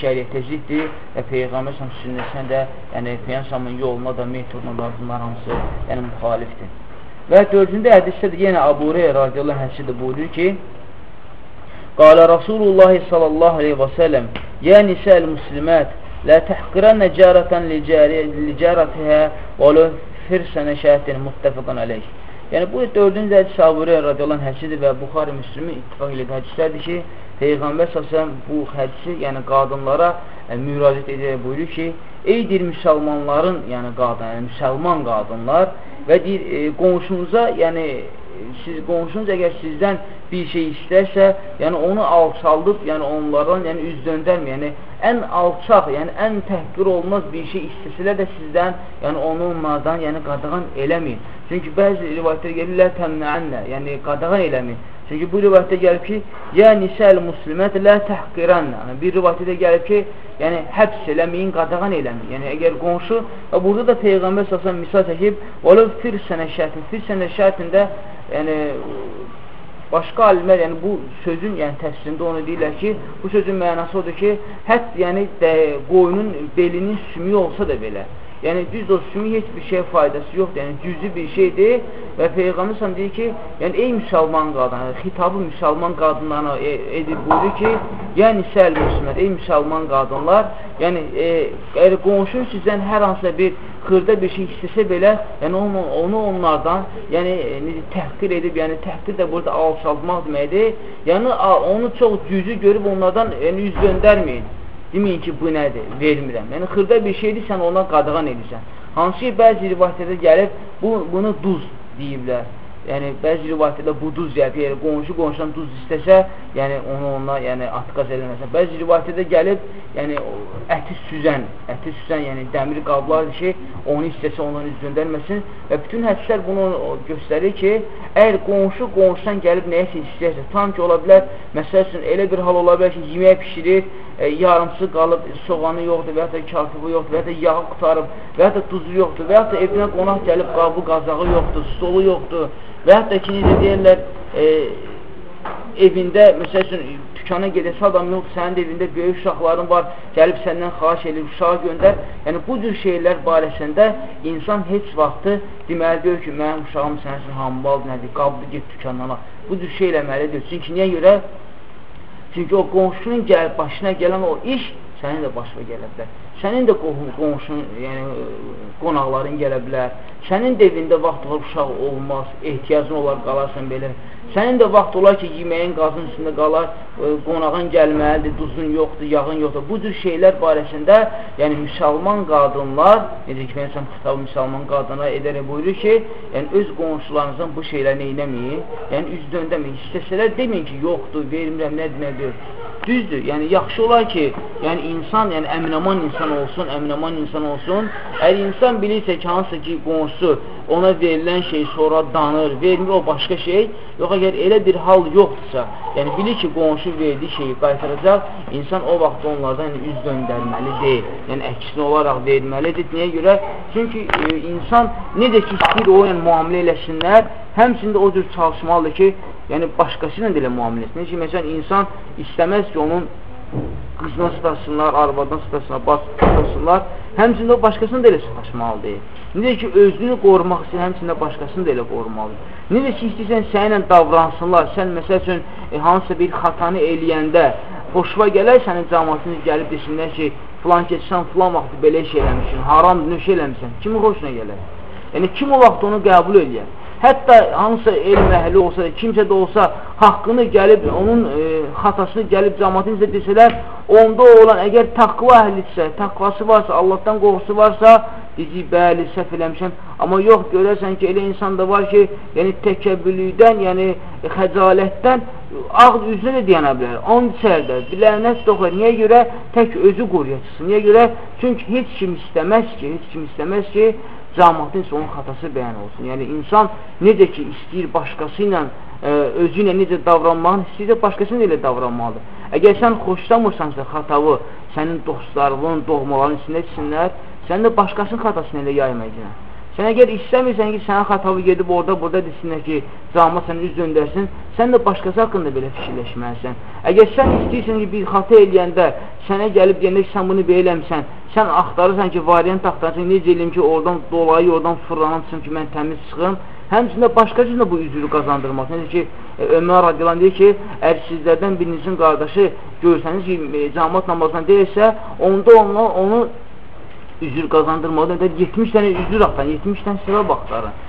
şəriətə ziddir və Peyğəmbər sünnəsinə də, yəni Peyğəmbərin yoluna da, metoduna da bunlar hamısı yəni müxalifdir. Və dördüncü hədisdə də yenə Abu Hurayra radiyallahu anhu də buyurur ki: Qala Rasulullah sallallahu aleyhi və səlləm: "Ya nisa'l muslimat, la tahqiranna jaratan li jaratiha və la firsana şahatin muttafaqan alayh." Yəni bu dördüncü hədis Abu Hurayra radiyallahu anhu və Buxari Müslim ittifaq edən hədislərdir ki, Peyğəmbər səsəm bu hədisi, yəni qadınlara yəni, müraciət edərək buyurur ki, eydir müsəlmanların, yəni qadın, yəni müsəlman qadınlar və deyir, e, qonşunuza, yəni siz qonşunuz əgər sizdən bir şey istərsə, yəni onu alçaldıb, yəni onlardan yəni üz döndərmə, yəni ən alçaq, yəni ən təhqir olmaz bir şey istəsələr də sizdən, yəni onu onlardan yəni qadağan eləməyin. Çünki bəzi rivayətlər gəlirlər təmnəənlə, yəni qadağan eləməyin. Çünki bu rivayətdə gəlib ki, ya nisəl muslimət lə təhqirənlə. Yəni, bir rivayətdə gəlib ki, yəni həbs eləməyin, qadağan eləməyin. Yəni əgər qonşu və burada da Peyğəmbər səsən misal çəkib, "Vələ fir sənə şərtin." Fir sənə şərtində yəni başqa alimlər yəni bu sözün yəni təfsirində onu deyirlər ki, bu sözün mənası odur ki, hətta yəni də, qoyunun belinin sümüyü olsa da belə Yəni düz o sümük heç bir şey faydası yoxdur. Yəni cüzi bir şeydir və Peyğəmbər sən deyir ki, yəni ey müsəlman qadın, yəni, xitabı müsəlman qadınlarına e, edib buyurur ki, yəni səl müsəlman, ey müsəlman qadınlar, yəni e, əgər qonşun sizdən hər hansısa bir xırda bir şey istəsə belə, yəni onu, onu onlardan yəni necə təhqir edib, yəni təhqir də burada alçaltmaq deməkdir. Yəni onu çox cüzü görüb onlardan yəni üz döndərməyin. Deməyin ki, bu nədir? Vermirəm. Yəni xırda bir şeydir, sən ona qadağan edirsən. Hansı ki, bəzi rivayətlərdə gəlib bu, bunu duz deyiblər yəni bəzi rivayətlərdə bu duz yəni, yəni qonşu qonşudan duz istəsə, yəni onu ona yəni atqaz eləməsin. Bəzi rivayətlərdə gəlib, yəni əti süzən, əti süzən, yəni dəmir qablardır ki, onu istəsə ondan üz döndərməsin və bütün hədislər bunu göstərir ki, əgər qonşu qonşudan gəlib nəyisə istəyirsə, tam ki ola bilər, məsəl üçün elə bir hal ola bilər ki, yemək pişirir, e, yarımsı qalıb, soğanı yoxdur və ya da kartofu yoxdur və ya da yağı qutarıb və ya da duzu yoxdur və ya da evinə qonaq gəlib qabı, qazağı yoxdur, stolu yoxdur Və hətta ki, necə deyirlər, e, evində, məsəl üçün, dükana gedəsə adam yoxdur, sənin evində böyük uşaqların var, gəlib səndən xahiş edir, uşağı göndər. Yəni, bu cür şeylər barəsində insan heç vaxtı deməli deyir ki, mənim uşağım sənin üçün hambal nədir, qabdı get dükandan al. Bu cür şey eləməlidir. Çünki niyə görə? Çünki o qonşunun gəl, başına gələn o iş sənin də başına gələ bilər. Sənin də qonşun, yəni qonaqların gələ bilər. Sənin də evində vaxt var, uşaq olmaz, ehtiyacın olar, qalarsan belə. Sənin də vaxt olar ki, yeməyin qazın üstündə qalar, e, qonağın gəlməlidir, duzun yoxdur, yağın yoxdur. Bu cür şeylər barəsində, yəni müsəlman qadınlar, necə ki, Peygəmbər xitabı müsəlman qadına edərək buyurur ki, yəni öz qonşularınızdan bu şeyləri neynəməyin, yəni üz döndəməyin. İstəsələr deməyin ki, yoxdur, vermirəm, nədir, nədir. Düzdür, yəni yaxşı olar ki, yəni insan, yəni əminaman insan olsun, əminaman insan olsun. Əgər insan bilirsə ki, hansı ki, qonşusu ona verilən şey sonra danır, vermir o başqa şey, yox əgər elə bir hal yoxdursa, yəni bilir ki, qonşu verdiyi şeyi qaytaracaq, insan o vaxt onlardan yəni, üz döndərməli deyil. Yəni əksinə olaraq verməlidir. Niyə görə? Çünki e, insan necə ki, istəyir o yəni, müamilə eləsinlər, həmçində o cür çalışmalıdır ki, yəni başqası ilə də elə müamilə etsin. Necə ki, məsələn, insan istəməz ki, onun qızına sataşsınlar, arvadına sataşsınlar, bacısına sataşsınlar, həmçində o başqasını da elə sataşmalıdır. Necə ki, özünü qorumaq istəyir, həmçində başqasını da elə qorumalıdır. Necə ki, istəyirsən sənlə davransınlar, sən məsəl üçün e, hansısa bir xatanı eləyəndə xoşva gələr sənin cəmatınız gəlib desinlər ki, filan keçsən, filan vaxtı belə şey eləmişsin, haram nöş eləmişsən, kimin xoşuna gələr? Yəni, kim o vaxt onu qəbul eləyər? Hətta hansısa elm əhli olsa, kimsə də olsa haqqını gəlib, onun e, xatasını gəlib cəmatın izə desələr, onda olan əgər taqva əhlidirsə, taqvası varsa, Allahdan qorxusu varsa, deyəcək, bəli, səhv eləmişəm. Amma yox, görərsən ki, elə insan da var ki, yəni təkəbbülükdən, yəni xəcalətdən ağ üzünə də deyənə bilər. On içərdə, bilənət doğru. Niyə görə? Tək özü qoruyacaqsın. Niyə görə? Çünki heç kim istəməz ki, heç kim istəməz ki, cəmatın isə onun xatası bəyan olsun. Yəni, insan necə ki, istəyir başqası ilə, ə, e, özü ilə necə davranmağını istəyir, başqası ilə davranmalıdır. Əgər sən xoşlamırsansa xatavı, sənin dostlarının, doğmaların içində etsinlər, sən də başqasının xatasını elə yaymayacaqsən. Sən əgər istəmirsən ki, sənə xatalı gedib orada, burada desinlər ki, cama səni üz döndərsin, sən də başqası haqqında belə fikirləşməlisən. Əgər sən istəyirsən ki, bir xata eləyəndə sənə gəlib deyəndə ki, sən bunu belə eləmsən, sən axtarırsan ki, variant axtarırsan, necə eləyim ki, oradan dolayı, oradan fırlanırsın ki, mən təmiz çıxım. Həmçində başqa cür də bu üzrü qazandırmaq. Necə ki, e, Ömər radiyalan deyir ki, əgər sizlərdən birinizin qardaşı görsəniz ki, e, cəmat namazdan deyilsə, onda onu, onu üzür qazandırmalıdır. 70 dənə üzür axtan, 70 dənə səbəb axtarın.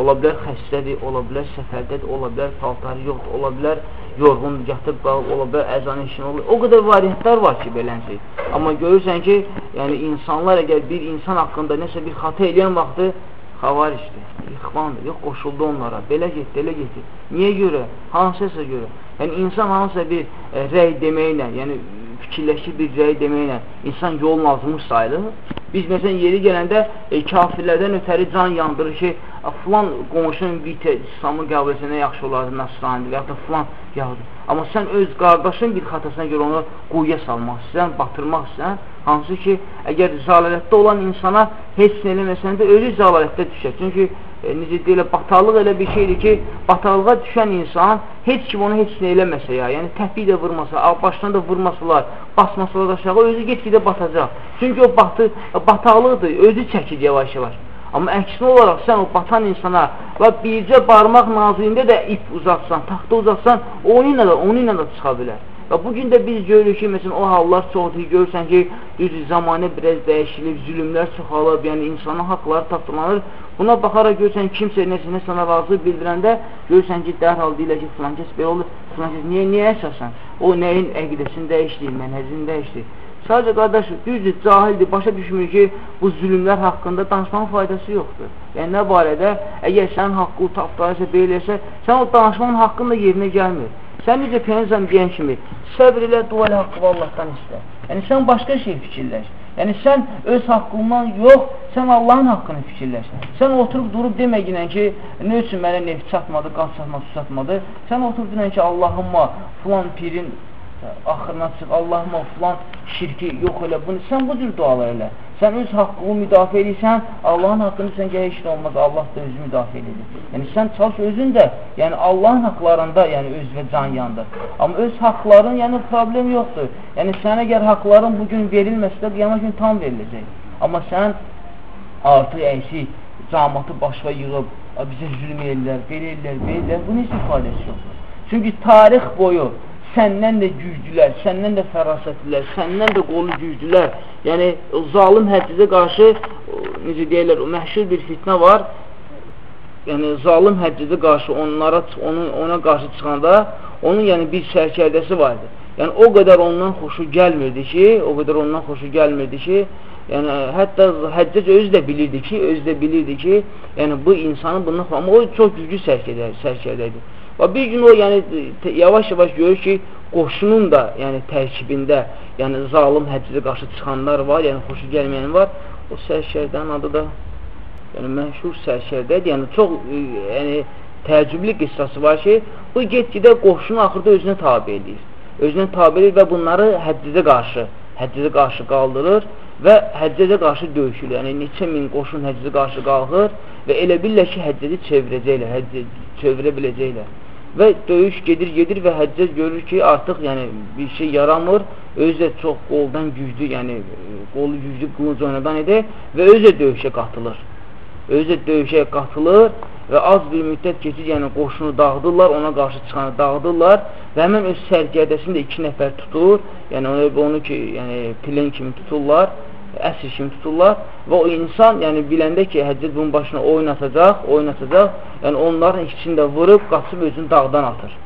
Ola bilər xəstədir, ola bilər səfərdədir, ola bilər paltarı yoxdur, ola bilər yorğun yatıb qalıb, ola bilər əzan işin olur. O qədər variantlar var ki, belənsi. Amma görürsən ki, yəni insanlar əgər bir insan haqqında nəsə bir xata eləyən vaxtı xavarişdir, ixvandır, yox qoşuldu onlara, belə getdi, elə getdi. Niyə görə? Hansısa görə. Yəni, insan hansısa bir e, rəy deməklə, yəni fikirləşir bir rəy deməklə insan yolun azmış sayılır. Biz məsələn yeri gələndə e, kafirlərdən ötəri can yandırır ki, filan qonşunun bir İslamı qəbul etsə yaxşı olardı, Nasranidir və ya da filan yaxud. Amma sən öz qardaşın bir xatasına görə onu quyuya salmaq istəyən, batırmaq istəyən, hansı ki, əgər zalələtdə olan insana heç nə eləməsən də özü zalələtdə düşər. Çünki e, necə deyilə, bataqlıq elə bir şeydir ki, bataqlığa düşən insan heç kim onu heç nə eləməsə ya, yəni təpi də vurmasa, başdan da vurmasalar, basmasalar aşağı, özü get-gedə batacaq. Çünki o batı, bataqlıqdır, özü çəkir yavaş-yavaş. Amma əksinə olaraq sən o batan insana və bircə barmaq nazirində də ip uzatsan, taxta uzatsan, onu ilə də, onu ilə də çıxa bilər. Və bugün də biz görürük ki, məsələn, o hallar çoxdur, görürsən ki, düz zamanə biraz dəyişilib, zülümlər çoxalıb, yəni insanın haqları tapdılanır. Buna baxaraq görürsən, kimsə nəsə sana razı bildirəndə, görürsən ki, dərhal deyirlər ki, filan kəs belə olur, filan kəs, niyə, niyə əsasən? O nəyin əqidəsini dəyişdir, mənhəzini dəyişdir. Sadəcə qardaş, düzdür, cahildir, başa düşmür ki, bu zülümlər haqqında danışmanın faydası yoxdur. Yəni, nə barədə, əgər sən haqqı tapdayırsa, beləsə, sən o danışmanın haqqında yerinə gəlmir. Sən necə Peyyəmzəm deyən kimi, səbr ilə dua ilə haqqı Allahdan istə. Yəni, sən başqa şey fikirləş. Yəni, sən öz haqqından yox, sən Allahın haqqını fikirləş. Sən oturub durub deməyinə ki, nə üçün mənə neft çatmadı, qaz çatmadı, su çatmadı. Sən oturub deyən ki, Allahımma filan pirin axırına çıx, Allahım filan şirki yox elə, bunu sən bu cür dualar elə. Sən öz haqqını müdafiə edirsən, Allahın haqqını sən gələ işin olmaz, Allah da özü müdafiə edir. Yəni sən çalış özün də, yəni Allahın haqlarında, yəni öz və can yandır. Amma öz haqların, yəni problem yoxdur. Yəni sən əgər haqların bugün verilməsə də qiyamət gün tam veriləcək. Amma sən artıq əysi camatı başqa yığıb, bizə zülm edirlər, belə edirlər, belə edirlər, bunun heç ifadəsi yoxdur. Çünki tarix boyu səndən də güclülər, səndən də fərasətlilər, səndən də qolu güclülər. Yəni, zalim həccizə qarşı, necə deyirlər, məhşur bir fitnə var. Yəni, zalim həccizə qarşı onlara, onun, ona qarşı çıxanda, onun yəni bir sərkərdəsi vardı. Yəni, o qədər ondan xoşu gəlmirdi ki, o qədər ondan xoşu gəlmirdi ki, yəni, hətta həccac özü də bilirdi ki, özü də bilirdi ki, yəni, bu insanı bundan xoşu, o çox güclü sərkərdəydi. Və bir gün o, yəni, yavaş-yavaş görür ki, qoşunun da, yəni, tərkibində, yəni, zalim həccizə qarşı çıxanlar var, yəni, xoşu gəlməyən var. O sərşərdən adı da, yəni, məşhur sərşərdədir. Yəni, çox, e, yəni, təəccüblü qissası var ki, bu get-gedə qoşunu axırda özünə tabi edir. Özünə tabi edir və bunları həccizə qarşı, həccizə qarşı qaldırır və həccəcə qarşı döyüşülür. Yəni, neçə min qoşun həccizə qarşı qalxır və elə bilirlər ki, həccəzi çevirəcəklər, həccə çevirə biləcəklər və döyüş gedir, gedir və Həccəc görür ki, artıq yəni bir şey yaramır, özü də çox qoldan güclü, yəni qolu güclü qılınc oynadan idi və özü də döyüşə qatılır. Özü də döyüşə qatılır və az bir müddət keçir, yəni qoşunu dağıdırlar, ona qarşı çıxanı dağıdırlar və həmən öz sərgədəsini də iki nəfər tutur, yəni onu, ki, yəni plen kimi tuturlar əsr kimi tuturlar və o insan, yəni biləndə ki, həccət bunun başına oynatacaq, oynatacaq, yəni onların ikisini də vurub, qaçıb özünü dağdan atır.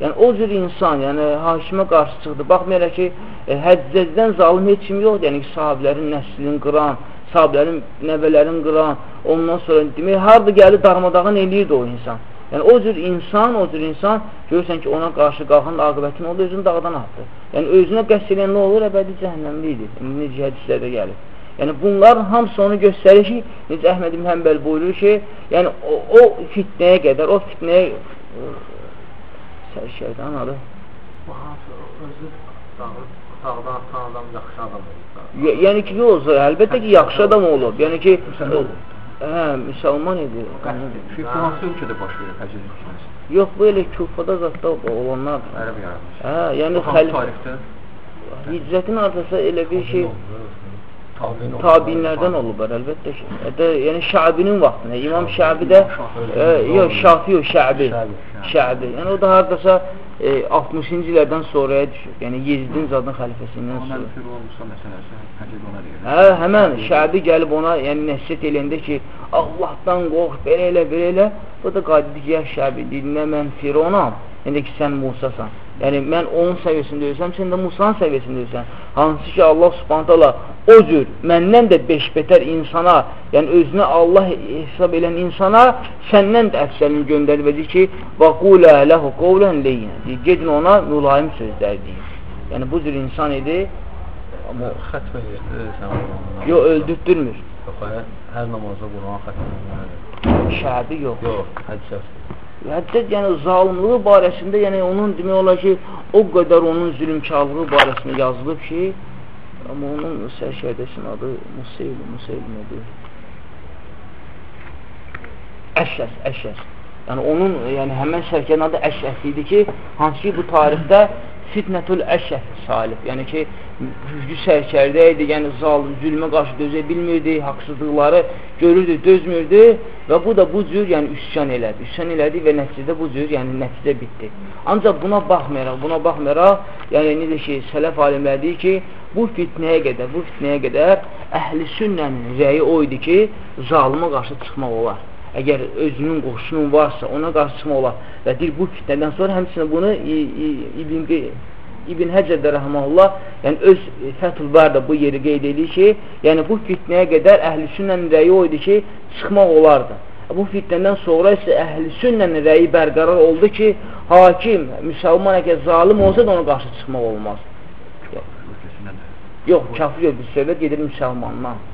Yəni o cür insan, yəni hakimə qarşı çıxdı. Baxmayaraq ki, e, həccəcdən zalim heç kim yoxdur, yəni sahabilərin nəslini qıran, sahabilərin nəvələrini qıran, ondan sonra demək, harada gəldi darmadağın eləyirdi o insan. Yəni o cür insan, o cür insan görürsən ki, ona qarşı qalxan da aqibətin oldu, özünü dağdan atdı. Yəni özünə qəst edən nə olur? Əbədi cəhənnəmli idi. Necə hədislərdə gəlir. Yəni bunların hamısı onu göstərir ki, necə Əhməd ibn Həmbəl buyurur ki, yəni o, o fitnəyə qədər, o fitnəyə sərşərdən adı. Bu hansı özü dağdan atan adam yaxşı adam olur. Yəni ki, yox, əlbəttə ki, yaxşı adam olub. Yəni ki, Hə, müsəlman idi. Çünki hansı ölkədə baş verir həcc fitnəsi? Yox, bu elə Kufada zətdə olanlar. Ərəb yaranmış. Hə, yəni xəlif tarixdə hicrətin adresi elə bir şey tabinlərdən olublar əlbəttə ki. Hətta yəni Şəbinin vaxtında İmam Şəbi də e, yox Şafi yox Şəbi. Şəbi. Yəni o da hardasa e, 60-cı illərdən sonraya düşür. Yəni Yezidin zadın xəlifəsindən sonra. Hə, həmən Şəbi gəlib ona yəni nəsihət eləyəndə ki, Allahdan qorx, belə elə, belə elə. O da qadir ki, ya Şəbi, dinlə mən Fironam. İndi ki, sən Musasan. Yəni, mən onun səviyyəsində ölsəm, sən də Musanın səviyyəsində ölsən. Hansı ki, Allah subhantala o cür məndən də beş betər insana, yəni özünə Allah hesab elən insana səndən də əfsəlini göndərmədi ki, və qulə ləhu qovlən leyyinə. Gedin ona mülayim sözlər deyin. Yəni, bu cür insan idi. Amma xətmə Yox, öldürtdürmür. Yox, hər namazda Quran xətmə Şəhədi yox. Yox, hədisəsi. Hətta yəni zalımlığı barəsində, yəni onun demək olar ki, o qədər onun zülmkarlığı barəsində yazılıb ki, amma onun sərşədəsinin adı Museyl, Museyl nədir? Əşəs, Əşəs. Yəni onun, yəni həmən sərkənin adı Əşəs idi ki, hansı ki bu tarixdə fitnətul əşəf salib. Yəni ki, güclü sərkərdə idi, yəni zalim, zülmə qarşı dözə bilmirdi, haqsızlıqları görürdü, dözmürdü və bu da bu cür yəni üsyan elədi. Üsyan elədi və nəticədə bu cür yəni nəticə bitdi. Ancaq buna baxmayaraq, buna baxmayaraq, yəni necə ki, sələf alimləri deyir ki, bu fitnəyə qədər, bu fitnəyə qədər əhli sünnənin rəyi o idi ki, zalimə qarşı çıxmaq olar əgər özünün qoşunun varsa, ona qarşı çıxmaq olar. Və deyir, bu fitnədən sonra həmçinin bunu İbn, İbn Həcər də rəhməlullah, yəni öz Fəthül Barda bu yeri qeyd edir ki, yəni bu fitnəyə qədər əhl-i sünnənin rəyi o idi ki, çıxmaq olardı. Bu fitnədən sonra isə əhl-i sünnənin rəyi bərqərar oldu ki, hakim, müsəlman əgər zalim olsa da ona qarşı çıxmaq olmaz. Yox, kafir yox, bir söhbət gedir müsəlmandan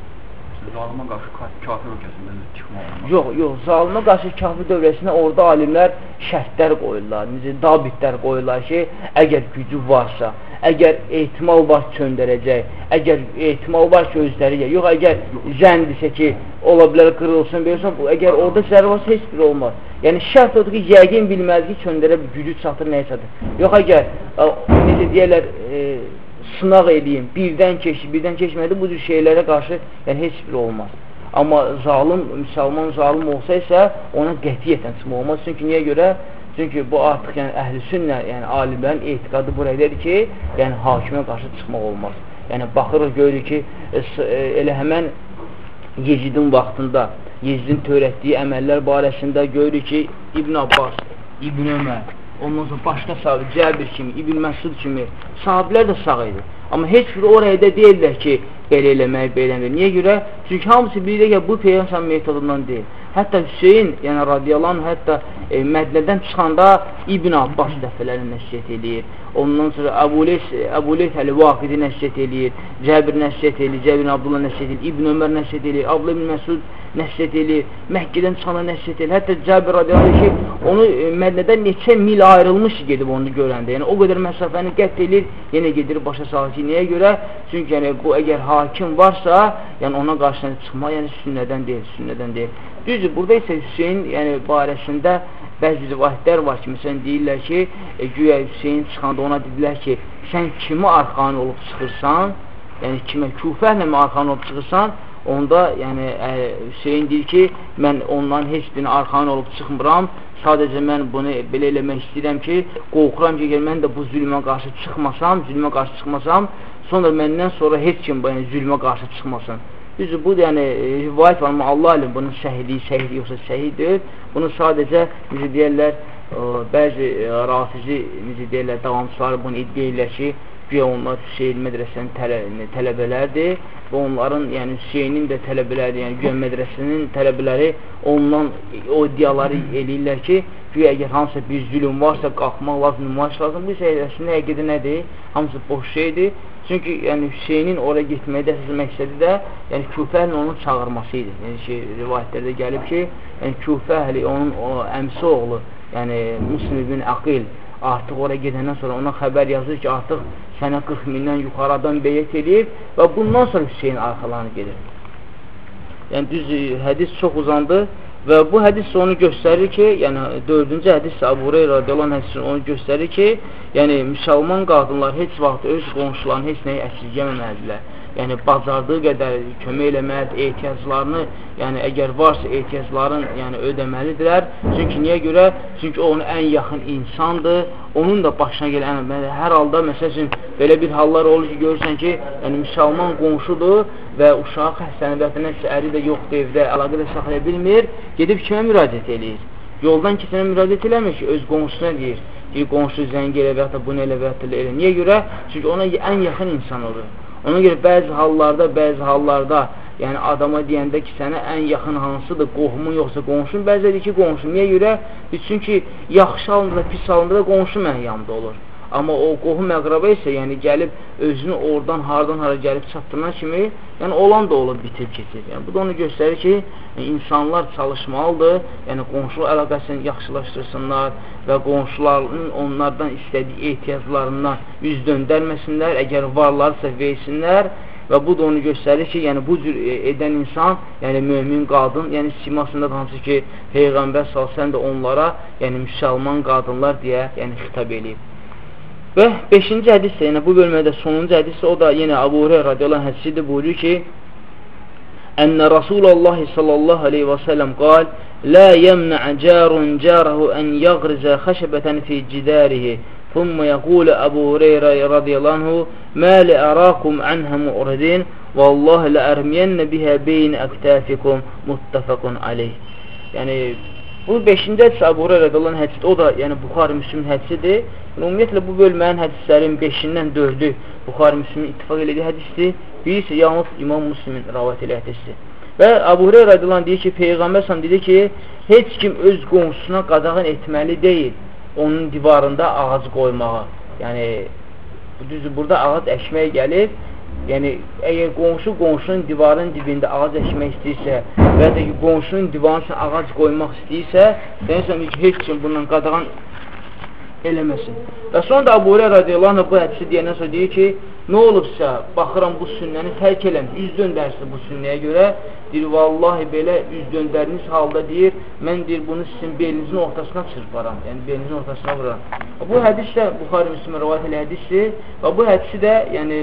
zalimə qarşı kafir ölkəsindən çıxmaq olmaz. Yox, yox, zalimə qarşı kafir dövləsinə orada alimlər şərtlər qoyurlar, necə dabitlər qoyurlar ki, əgər gücü varsa, əgər ehtimal var ki, çöndərəcək, əgər ehtimal var ki, özləri yox, əgər zəndirsə ki, ola bilər qırılsın, bilirsən, əgər orada zərər varsa, heç bir olmaz. Yəni, şərt odur ki, yəqin bilməz ki, çöndərə bir gücü çatır, nəyə çatır. Yox, əgər, ə, necə deyərlər, e, sınaq edeyim, birdən keçdi, birdən keçmədi, bu cür şeylərə qarşı yəni, heç bir olmaz. Amma zalim, müsəlman zalim olsa isə ona qətiyyətən çıxmaq olmaz. Çünki niyə görə? Çünki bu artıq yəni, əhl-i sünnə, yəni alimlərin etiqadı buraydadır ki, yəni hakimə qarşı çıxmaq olmaz. Yəni baxırıq, görürük ki, e, e, elə həmən Yecidin vaxtında, Yecidin törətdiyi əməllər barəsində görürük ki, İbn Abbas, İbn Ömər, ondan sonra başqa sahabi, Cəbir kimi, İbn Məsud kimi sahabilər də sağ idi. Amma heç biri oraya da deyirlər ki, belə eləmək, belə eləmək. Niyə görə? Çünki hamısı bilir ki, bu Peyğəmbər metodundan deyil. Hətta Hüseyin, yəni radiyallahu hətta e, Mədnədən çıxanda İbn Abbas dəfələri nəsiyyət eləyir. Ondan sonra Əbu Leyth Əl-Vaqidi nəsiyyət eləyir. Cəbir nəsiyyət eləyir, Cəbir Abdullah nəsiyyət eləyir, İbn Ömər nəsiyyət eləyir, Abdullah ibn Məsud nəsiyyət eləyir, Məkkədən çıxanda nəsiyyət eləyir. Hətta Cəbir radiyallahu ki, onu e, Mədnədən neçə mil ayrılmış gedib onu görəndə. Yəni o qədər məsafəni qət eləyir, yenə gedir başa salır ki, niyə görə? Çünki yəni bu əgər hakim varsa, yəni ona qarşısına çıxma, yəni sünnədən deyil, sünnədən deyil. Düzdür, burada isə Hüseyin yəni, barəsində bəzi rivayətlər var ki, məsələn, deyirlər ki, e, güya Hüseyin çıxanda ona dedilər ki, sən kimi arxan olub çıxırsan, yəni kimə küfərlə mi arxan olub çıxırsan, onda yəni ə, Hüseyin deyir ki, mən ondan heç birini arxan olub çıxmıram, sadəcə mən bunu belə eləmək istəyirəm ki, qorxuram ki, mən də bu zülmə qarşı çıxmasam, zülmə qarşı çıxmasam, sonra məndən sonra heç kim yəni, zülmə qarşı çıxmasın. Düzdür, bu yəni rivayət var, amma Allah alim bunun səhidliyi, səhidliyi yoxsa səhiddir. Bunu sadəcə, necə deyərlər, ə, bəzi ə, rafizi, necə deyərlər, davamçıları bunu iddia edirlər ki, güya onlar Hüseyin mədrəsənin tələ, tələbələrdir və onların, yəni Hüseynin də tələbələri, yəni güya mədrəsənin tələbələri ondan o iddiaları eləyirlər ki, güya əgər hansısa bir zülüm varsa qalxmaq lazım, nümayiş lazım, bu isə əslində həqiqədə nədir? Hamısı boş şeydir. Çünki yəni Hüseynin oraya getməkdə məqsədi də yəni Küfə əhli onun çağırması idi. Yəni ki, rivayətlərdə gəlib ki, yəni Küfə əhli onun o, əmsi oğlu, yəni Müslim ibn Aqil artıq oraya gedəndən sonra ona xəbər yazır ki, artıq sənə 40 mindən yuxarı adam beyət eləyib və bundan sonra Hüseyin arxalarını gedir. Yəni düz hədis çox uzandı. Və bu hədis onu göstərir ki, yəni dördüncü hədis Əbu Hüreyrə radiyallahu anh onu göstərir ki, yəni müsəlman qadınlar heç vaxt öz qonşularını heç nəyi əsirgəməməlidirlər yəni bacardığı qədər kömək eləməlidir, ehtiyaclarını, yəni əgər varsa ehtiyacların yəni ödəməlidirlər. Çünki niyə görə? Çünki o onun ən yaxın insandır. Onun da başına gələn yəni, hər halda məsəl üçün belə bir hallar olur ki, görürsən ki, yəni müsəlman qonşudur və uşağı xəstənəbətinə əri də yoxdur evdə, əlaqə də saxlaya bilmir, gedib kimə müraciət eləyir? Yoldan keçənə müraciət eləmir ki, öz qonşusuna deyir. Deyir, qonşu zəngi elə və ya da bunu elə və ya da elə. Niyə görə? Çünki ona ən yaxın insan olur. Ona görə bəzi hallarda, bəzi hallarda, yəni adama deyəndə ki, sənə ən yaxın hansıdır, qohumun yoxsa qonşun, bəziləri ki, qonşun. Niyə görə? Çünki yaxşı halında, pis halında da qonşu mənim yanımda olur. Amma o qohum əqraba isə, yəni gəlib özünü oradan, hardan hara gəlib çatdıran kimi, yəni olan da olub bitib keçir. Yəni bu da onu göstərir ki, insanlar çalışmalıdır, yəni qonşu əlaqəsini yaxşılaşdırsınlar və qonşuların onlardan istədiyi ehtiyaclarından üz döndərməsinlər, əgər varlarsa versinlər və bu da onu göstərir ki, yəni bu cür e, edən insan, yəni mömin qadın, yəni simasında da hansı ki, Peyğəmbər salsən də onlara, yəni müsəlman qadınlar deyə yəni xitab eləyib. Və 5-ci hədis də, yəni bu bölmədə sonuncu hədis o da yenə Abu Hurayra radiyallahu anh hədisidir, buyuruyor ki, Ənə Rasulullah sallallahu aleyhi və səlləm qal, لا يمنع جار جاره أن يغرز خشبة في جداره ثم يقول أبو هريرة رضي الله عنه ما لأراكم عنها معرضين والله لأرمين بها بين أكتافكم متفق عليه Yəni bu 5-ci hədis Əbu Hüreyrə rəziyallahu hədisidir. O da yəni Buxari Müslimin hədisidir. Yəni, ümumiyyətlə bu bölmənin hədislərin 5-dən 4-ü Buxari Müslimin ittifaq elədiyi hədisdir. Birisi yalnız İmam Müslimin rivayet elədiyi hədisdir. Və Əbu Hüreyrə rəziyallahu deyir ki, Peyğəmbər sallallahu dedi ki, heç kim öz qonşusuna qadağan etməli deyil onun divarında ağac qoymağa. Yəni düzdür, burada ağac əkmək gəlir. Yəni əgər qonşu qonşunun divarın dibində ağac əkmək istəyirsə və ya da ki, qonşunun divarın üstünə ağac qoymaq istəyirsə, deyirsən ki, heç kim bundan qadağan eləməsin. Və sonra da Abu Hurayra radiyallahu anh bu hədisi deyəndən sonra deyir ki, nə olubsa, baxıram bu sünnəni tərk eləmiş, üz döndərsin bu sünnəyə görə, deyir, vallahi belə üz döndəriniz halda deyir, mən deyir, bunu sizin belinizin ortasına çırparam, yəni belinizin ortasına vururam. Bu hədis də Buxari Müslümə rəvat elə hədisdir və bu hədisi də, yəni,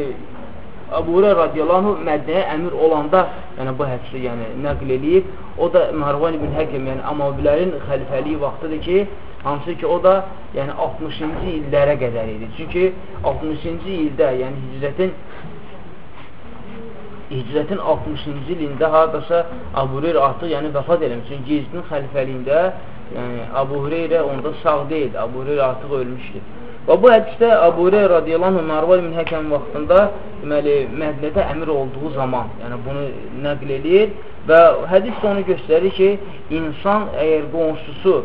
Abu Hurayra radiyallahu Mədnəyə əmir olanda, yəni bu hədisi yəni nəql eləyib. O da Marwan ibn Həkim, yəni Amavilərin xəlifəliyi vaxtıdır ki, hansı ki o da yəni 60-cı illərə qədər idi. Çünki 60-cı ildə, yəni hicrətin hicrətin 60-cı ilində hardasa Abu Hureyra artıq yəni vəfat eləmiş. Çünki Yezdin xəlifəliyində yəni Abu Hureyra onda sağ deyil. Abu Hureyra artıq ölmüşdür. Və bu hədisdə Abu Hureyra radiyallahu anh Marvar ibn Həkəm vaxtında deməli Mədnədə əmir olduğu zaman, yəni bunu nəql edir və hədis də onu göstərir ki, insan əgər qonşusu,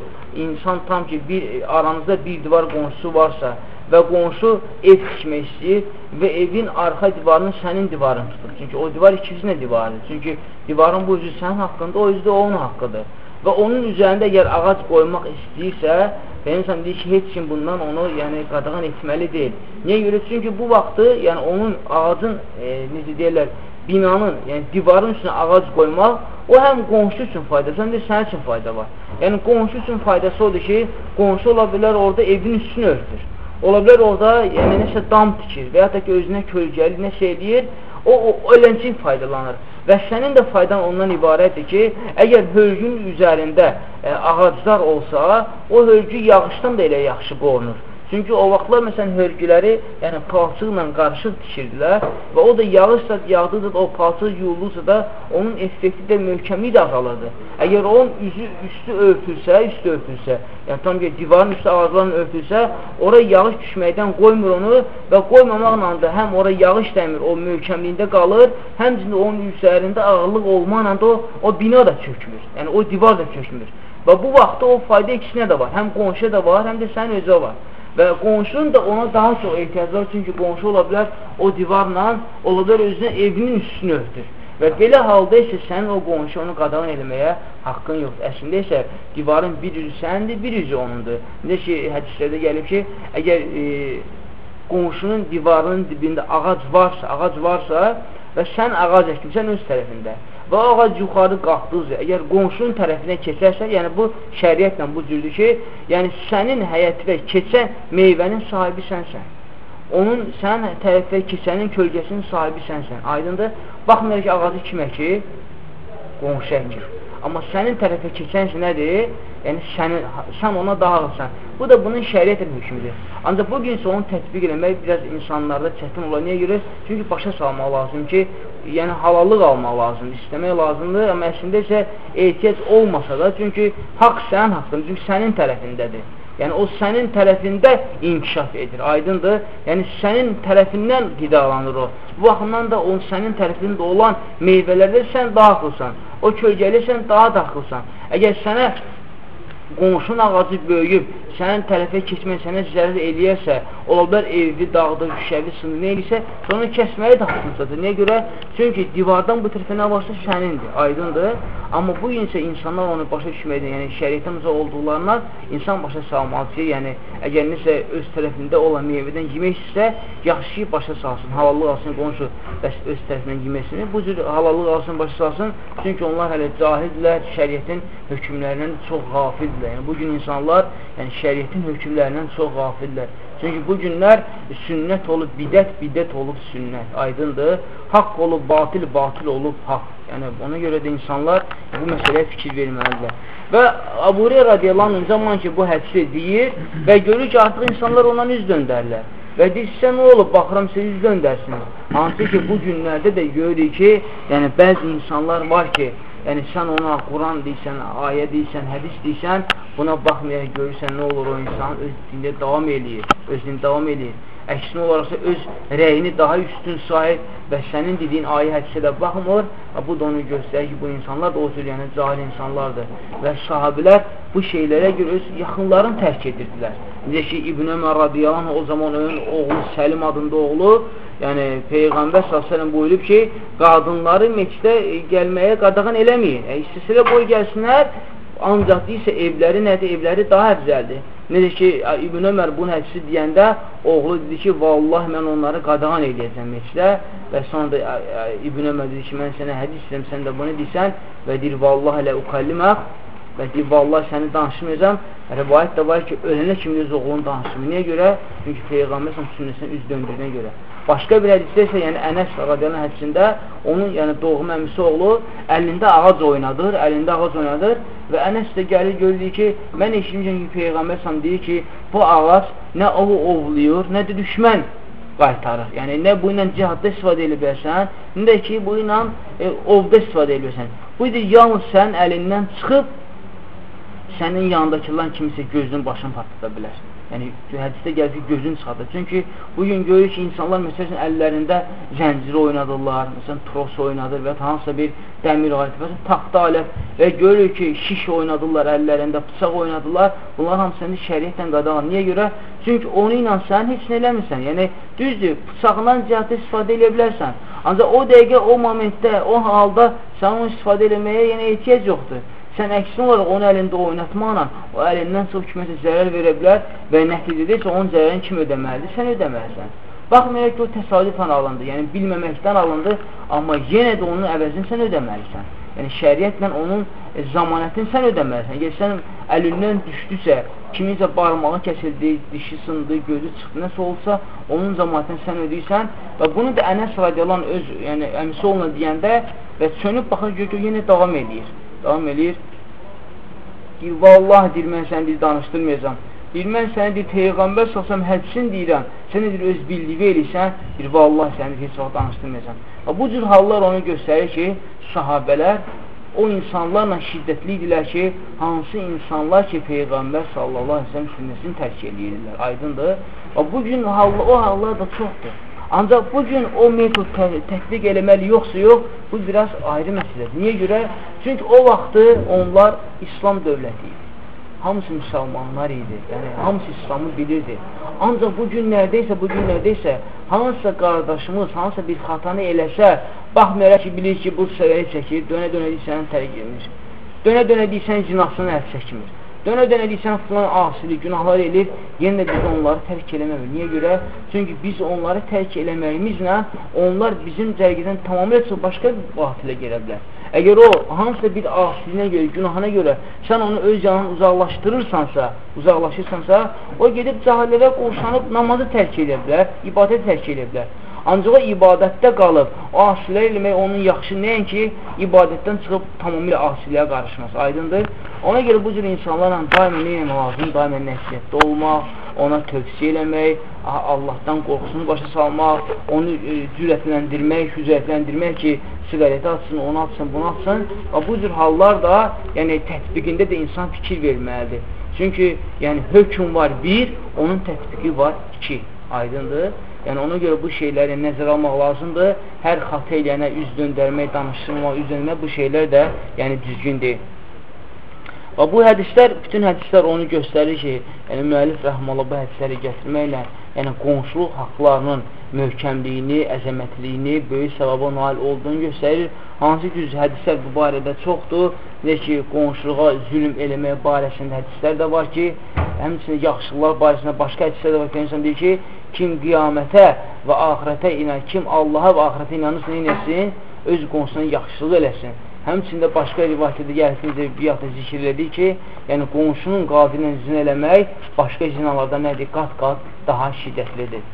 insan tam ki bir aranızda bir divar qonşusu varsa və qonşu ev tikmək istəyir və evin arxa divarını sənin divarın tutur. Çünki o divar ikisinə divardır. Çünki divarın bu üzü sənin haqqında, o üzü də onun haqqıdır. Və onun üzərində əgər ağac qoymaq istəyirsə, Peygəmbər deyir ki, heç kim bundan onu yəni qadağan etməli deyil. Niyə görə? Çünki bu vaxtı, yəni onun ağacın e, necə deyirlər, binanın, yəni divarın üstünə ağac qoymaq, o həm qonşu üçün faydası, həm də sənin üçün fayda var. Yəni qonşu üçün faydası odur ki, qonşu ola bilər orada evin üstünü örtür. Ola bilər orada yəni nəsə dam tikir və ya da ki, özünə kölgəli nəsə eləyir, o, o ölənçin faydalanır. Və sənin də faydan ondan ibarətdir ki, əgər hölgün üzərində ə, e, ağaclar olsa, o hölgü yağışdan da elə yaxşı qorunur. Çünki o vaxtlar məsələn hörgüləri, yəni palçıqla qarışıq tikirdilər və o da yağışla yağdıqca da o palçıq yuyulursa da onun effekti də möhkəmliyi də azalırdı. Əgər onun üzü üstü örtülsə, üstü örtülsə, yəni tam ki divarın üstü ağaclarla örtülsə, ora yağış düşməkdən qoymur onu və qoymamaqla da həm ora yağış dəmir, o möhkəmliyində qalır, həmçində onun üzərində ağırlıq olmaqla da o, o bina da çökmür. Yəni o divar da çökmür. Və bu vaxtda o fayda ikisinə də var. Həm qonşuya da var, həm də sənin özə var. Və qonşunun da ona daha çox ehtiyacı var, çünki qonşu ola bilər o divarla, ola bilər özünə evinin üstünü örtür. Və belə halda isə sənin o qonşu onu qadağan eləməyə haqqın yoxdur. Əslində isə divarın bir üzü sənindir, bir üzü onundur. Necə ki, hədislərdə gəlib ki, əgər e, qonşunun divarının dibində ağac varsa, ağac varsa və sən ağac əkmirsən öz tərəfində və ağac yuxarı qalxdıqca, əgər qonşunun tərəfinə keçərsə, yəni bu şəriətlə bu cürdür ki, yəni sənin həyətinə keçən meyvənin sahibi sənsən. Onun sən tərəfə keçənin kölgəsinin sahibi sənsən. Aydındır? Baxmayır ki, ağacı kim əkir? Qonşu əkir. Amma sənin tərəfə keçənsə nədir? Yəni sənin, sən ona daha alırsan. Bu da bunun şəriyyətin hökmüdür. Ancaq bu gün isə onu tətbiq eləmək biraz insanlarda çətin olar. Niyə görə? Çünki başa salmaq lazım ki, yəni halallıq almaq lazımdır, istəmək lazımdır. Amma əslində isə ehtiyac olmasa da, çünki haqq sənin haqqın, çünki sənin tərəfindədir. Yəni o sənin tərəfində inkişaf edir, aydındır. Yəni sənin tərəfindən qidalanır o. Bu baxımdan da onun sənin tərəfində olan meyvələrdə sən daxilsan. O kölgəli sən daha daxilsan. Əgər sənə qonşun ağacı böyüyüb, sənin tərəfə keçmək sənə zərər eləyərsə, ola bilər evi, dağda, şüşəvi, sınır, nə eləyirsə, onu kəsməyi də haqqınsadır. Niyə görə? Çünki divardan bu tərəfə nə varsa sənindir, aydındır. Amma bu isə insanlar onu başa düşməkdən, yəni şəriyyətdən uzaq olduqlarına insan başa salmalı ki, yəni əgər nəsə öz tərəfində olan meyvədən yemək istsə, yaxşı ki, başa salsın, halallıq alsın, qonşu bəs öz tərəfindən yeməsini, bu cür halallıq alsın, başa salsın, çünki onlar hələ cahildirlər, şəriyyətin hökmlərindən çox qafildirlər. Yəni, bugün insanlar yəni, şəriyyətin hökmlərindən çox qafildirlər. Çünki bu günlər sünnət olub bidət, bidət olub sünnət. Aydındır. Haqq olub batil, batil olub haqq. Yəni ona görə də insanlar bu məsələyə fikir verməlidirlər. Və Abu Hurayra radiyallahu anh zaman ki bu hədisi deyir və görür ki artıq insanlar ondan üz döndərlər. Və deyir, sizə nə olub, baxıram, siz üz döndərsiniz. Hansı ki, bu günlərdə də görürük ki, yəni bəzi insanlar var ki, yəni sən ona Quran deysən, ayə deysən, hədis deysən, buna baxmayaraq görürsən nə olur o insan öz dində davam eləyir, özünü davam eləyir. Əksinə olaraqsa öz rəyini daha üstün sayır və sənin dediyin ayə hədisə də baxmır. Bu da onu göstərir ki, bu insanlar da o cür yəni cahil insanlardır. Və sahabilər bu şeylərə görə öz yaxınlarını tərk edirdilər. Necə ki, İbn Ömər radiyallahu o zaman onun oğlu Səlim adında oğlu, yəni Peyğəmbər s.ə.v buyurub ki, qadınları meçdə gəlməyə qadağan eləməyin. E, istəsələ boy gəlsinlər, ancaq deyirsə evləri nədir? Evləri daha əfzəldir. Necə ki, İbn Ömər bunu hədisi deyəndə oğlu dedi ki, vallahi mən onları qadağan eləyəcəm meçdə və sonra da İbn Ömər dedi ki, mən sənə hədis istəyəm, sən də bunu deysən və deyir, vallahi lə ukallimək və deyir, vallahi səni danışmayacam. Rəvayət də var ki, ölənə kimi öz oğlunu danışmır. Niyə görə? Çünki Peyğəmbər sünnəsinə üz döndürdüyünə görə. Başqa bir hədisdə isə, yəni Ənəs radiyallahu hədisində onun, yəni doğum əmisi oğlu əlində ağac oynadır, əlində ağac oynadır və Ənəs də gəlir görür ki, mən eşitmişəm ki, Peyğəmbər sam deyir ki, bu ağac nə ovu ovlayır, nə də düşmən qaytarır. Yəni, nə bu ilə cihadda istifadə edə bilərsən, nə də ki, bu ilə e, ovda istifadə edə bilərsən. Bu idi, yalnız sən əlindən çıxıb sənin yanındakılan kimisə gözünün başını patlıda bilər. Yəni, hədisdə gəlir ki, gözün çıxardır. Çünki bugün görür ki, insanlar məsələn əllərində zəncir oynadırlar, məsələn, tros oynadır və hansısa bir dəmir alət, məsələn, taxta alət və görür ki, şiş oynadırlar əllərində, bıçaq oynadırlar. Bunlar hamısını şəriətlə qadağan. Niyə görə? Çünki onu ilə sən heç nə eləmirsən. Yəni, düzdür, bıçaqdan cəhətdə istifadə edə bilərsən. Ancaq o dəqiqə, o momentdə, o halda sən onu istifadə eləməyə yenə ehtiyac yoxdur. Sən əksin olaraq onu əlində oynatmaqla o əlindən çox kiməsə zərər verə bilər və nəticədə isə onun zərərini kim ödəməlidir? Sən ödəməlisən. Baxmayaraq ki, o təsadüfən alındı, yəni bilməməkdən alındı, amma yenə də onun əvəzini sən ödəməlisən. Yəni şəriətlə onun e, zamanətini sən ödəməlisən. Əgər sən əlindən düşdüsə, kiminsə barmağı kəsildi, dişi sındı, gözü çıxdı, nəsə olsa, onun zamanətini sən ödəyirsən və bunu da Ənəs radiyalan öz yəni, əmisi oluna deyəndə və çönüb baxır, ki, yenə davam edir davam edir. Deyir, vallahi deyir, mən səni deyir, danışdırmayacam. Deyir, mən səni deyir, Peyğəmbər salsam hədsin deyirəm, sən deyir, öz bildiyi eləysən, deyir, vallahi səni heç vaxt danışdırmayacam. Bu cür hallar onu göstərir ki, sahabələr o insanlarla şiddətli idilər ki, hansı insanlar ki, Peyğəmbər sallallahu aleyhi ve sellem sünnəsini tərk edirlər, aydındır. Bu gün o hallar da çoxdur. Ancaq bugün o metod tətbiq eləməli yoxsa yox, bu biraz ayrı məsələdir. Niyə görə? Çünki o vaxtı onlar İslam dövləti idi. Hamısı müsəlmanlar idi. Yəni, hamısı İslamı bilirdi. Ancaq bu günlərdə isə, bu günlərdə isə hansısa qardaşımız, hansısa bir xatanı eləsə, baxmayaraq ki, bilir ki, bu səvəyə çəkir, dönə-dönə deyirsən, tərk edir. Dönə-dönə deyirsən, cinasını əl çəkmir. Dönə-dönə deyirsən, filan asilik, günahlar eləyir, yenə də biz onları tərk eləməmək. Niyə görə? Çünki biz onları tərk eləməyimizlə onlar bizim cərgidən tamamilə başqa batilə gələ bilər. Əgər o hansısa bir asiliyinə görə, günahına görə sən onu öz yanından uzaqlaşdırırsansa, uzaqlaşırsansa, o gedib cahillərə qoşanıb namazı tərk edə bilər, ibadət tərk edə bilər. Ancaq o ibadətdə qalıb, o asilə eləmək onun yaxşı nəinki ibadətdən çıxıb tamamilə asiliyə qarışması, aydındır. Ona görə bu cür insanlarla daimə nə eləmək lazım, daimə nəsiyyətdə olmaq, ona tövsiyə eləmək, Allahdan qorxusunu başa salmaq, onu e, cürətləndirmək, hüzətləndirmək ki, siqareti atsın, onu atsın, bunu atsın. Və bu cür hallar da, yəni tətbiqində də insan fikir verməlidir. Çünki yəni hökm var bir, onun tətbiqi var iki. Aydındır? Yəni ona görə bu şeyləri nəzərə almaq lazımdır. Hər xata eləyənə üz döndərmək, danışdırmaq, üz döndərmək bu şeylər də yəni düzgün deyil. Və bu hədislər, bütün hədislər onu göstərir ki, yəni müəllif rəhmələ bu hədisləri gətirməklə, yəni qonşuluq haqlarının möhkəmliyini, əzəmətliyini, böyük savaba nail olduğunu göstərir. Hansı ki, hədislər bu barədə çoxdur. Necə ki, qonşuluğa zülm eləmək barəsində hədislər də var ki, həmçinin yaxşılıqlar barəsində başqa hədislər də var ki, insan deyir ki, kim qiyamətə və axirətə inan, kim Allaha və axirətə inanırsa, inəsin, öz qonşusuna yaxşılıq eləsin. Həmçində başqa rivayətdə gəlsin, bir yaxda zikr edir ki, yəni qonşunun qadını zin eləmək başqa zinalardan nədir? Qat-qat daha şiddətlidir.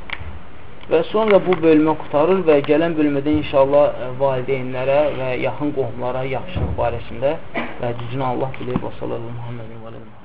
Və sonra bu bölmə qutarır və gələn bölmədə inşallah e, valideynlərə və yaxın qohumlara yaxşılıq barəsində və düzünü Allah bilir. Və sallallahu Muhammedin və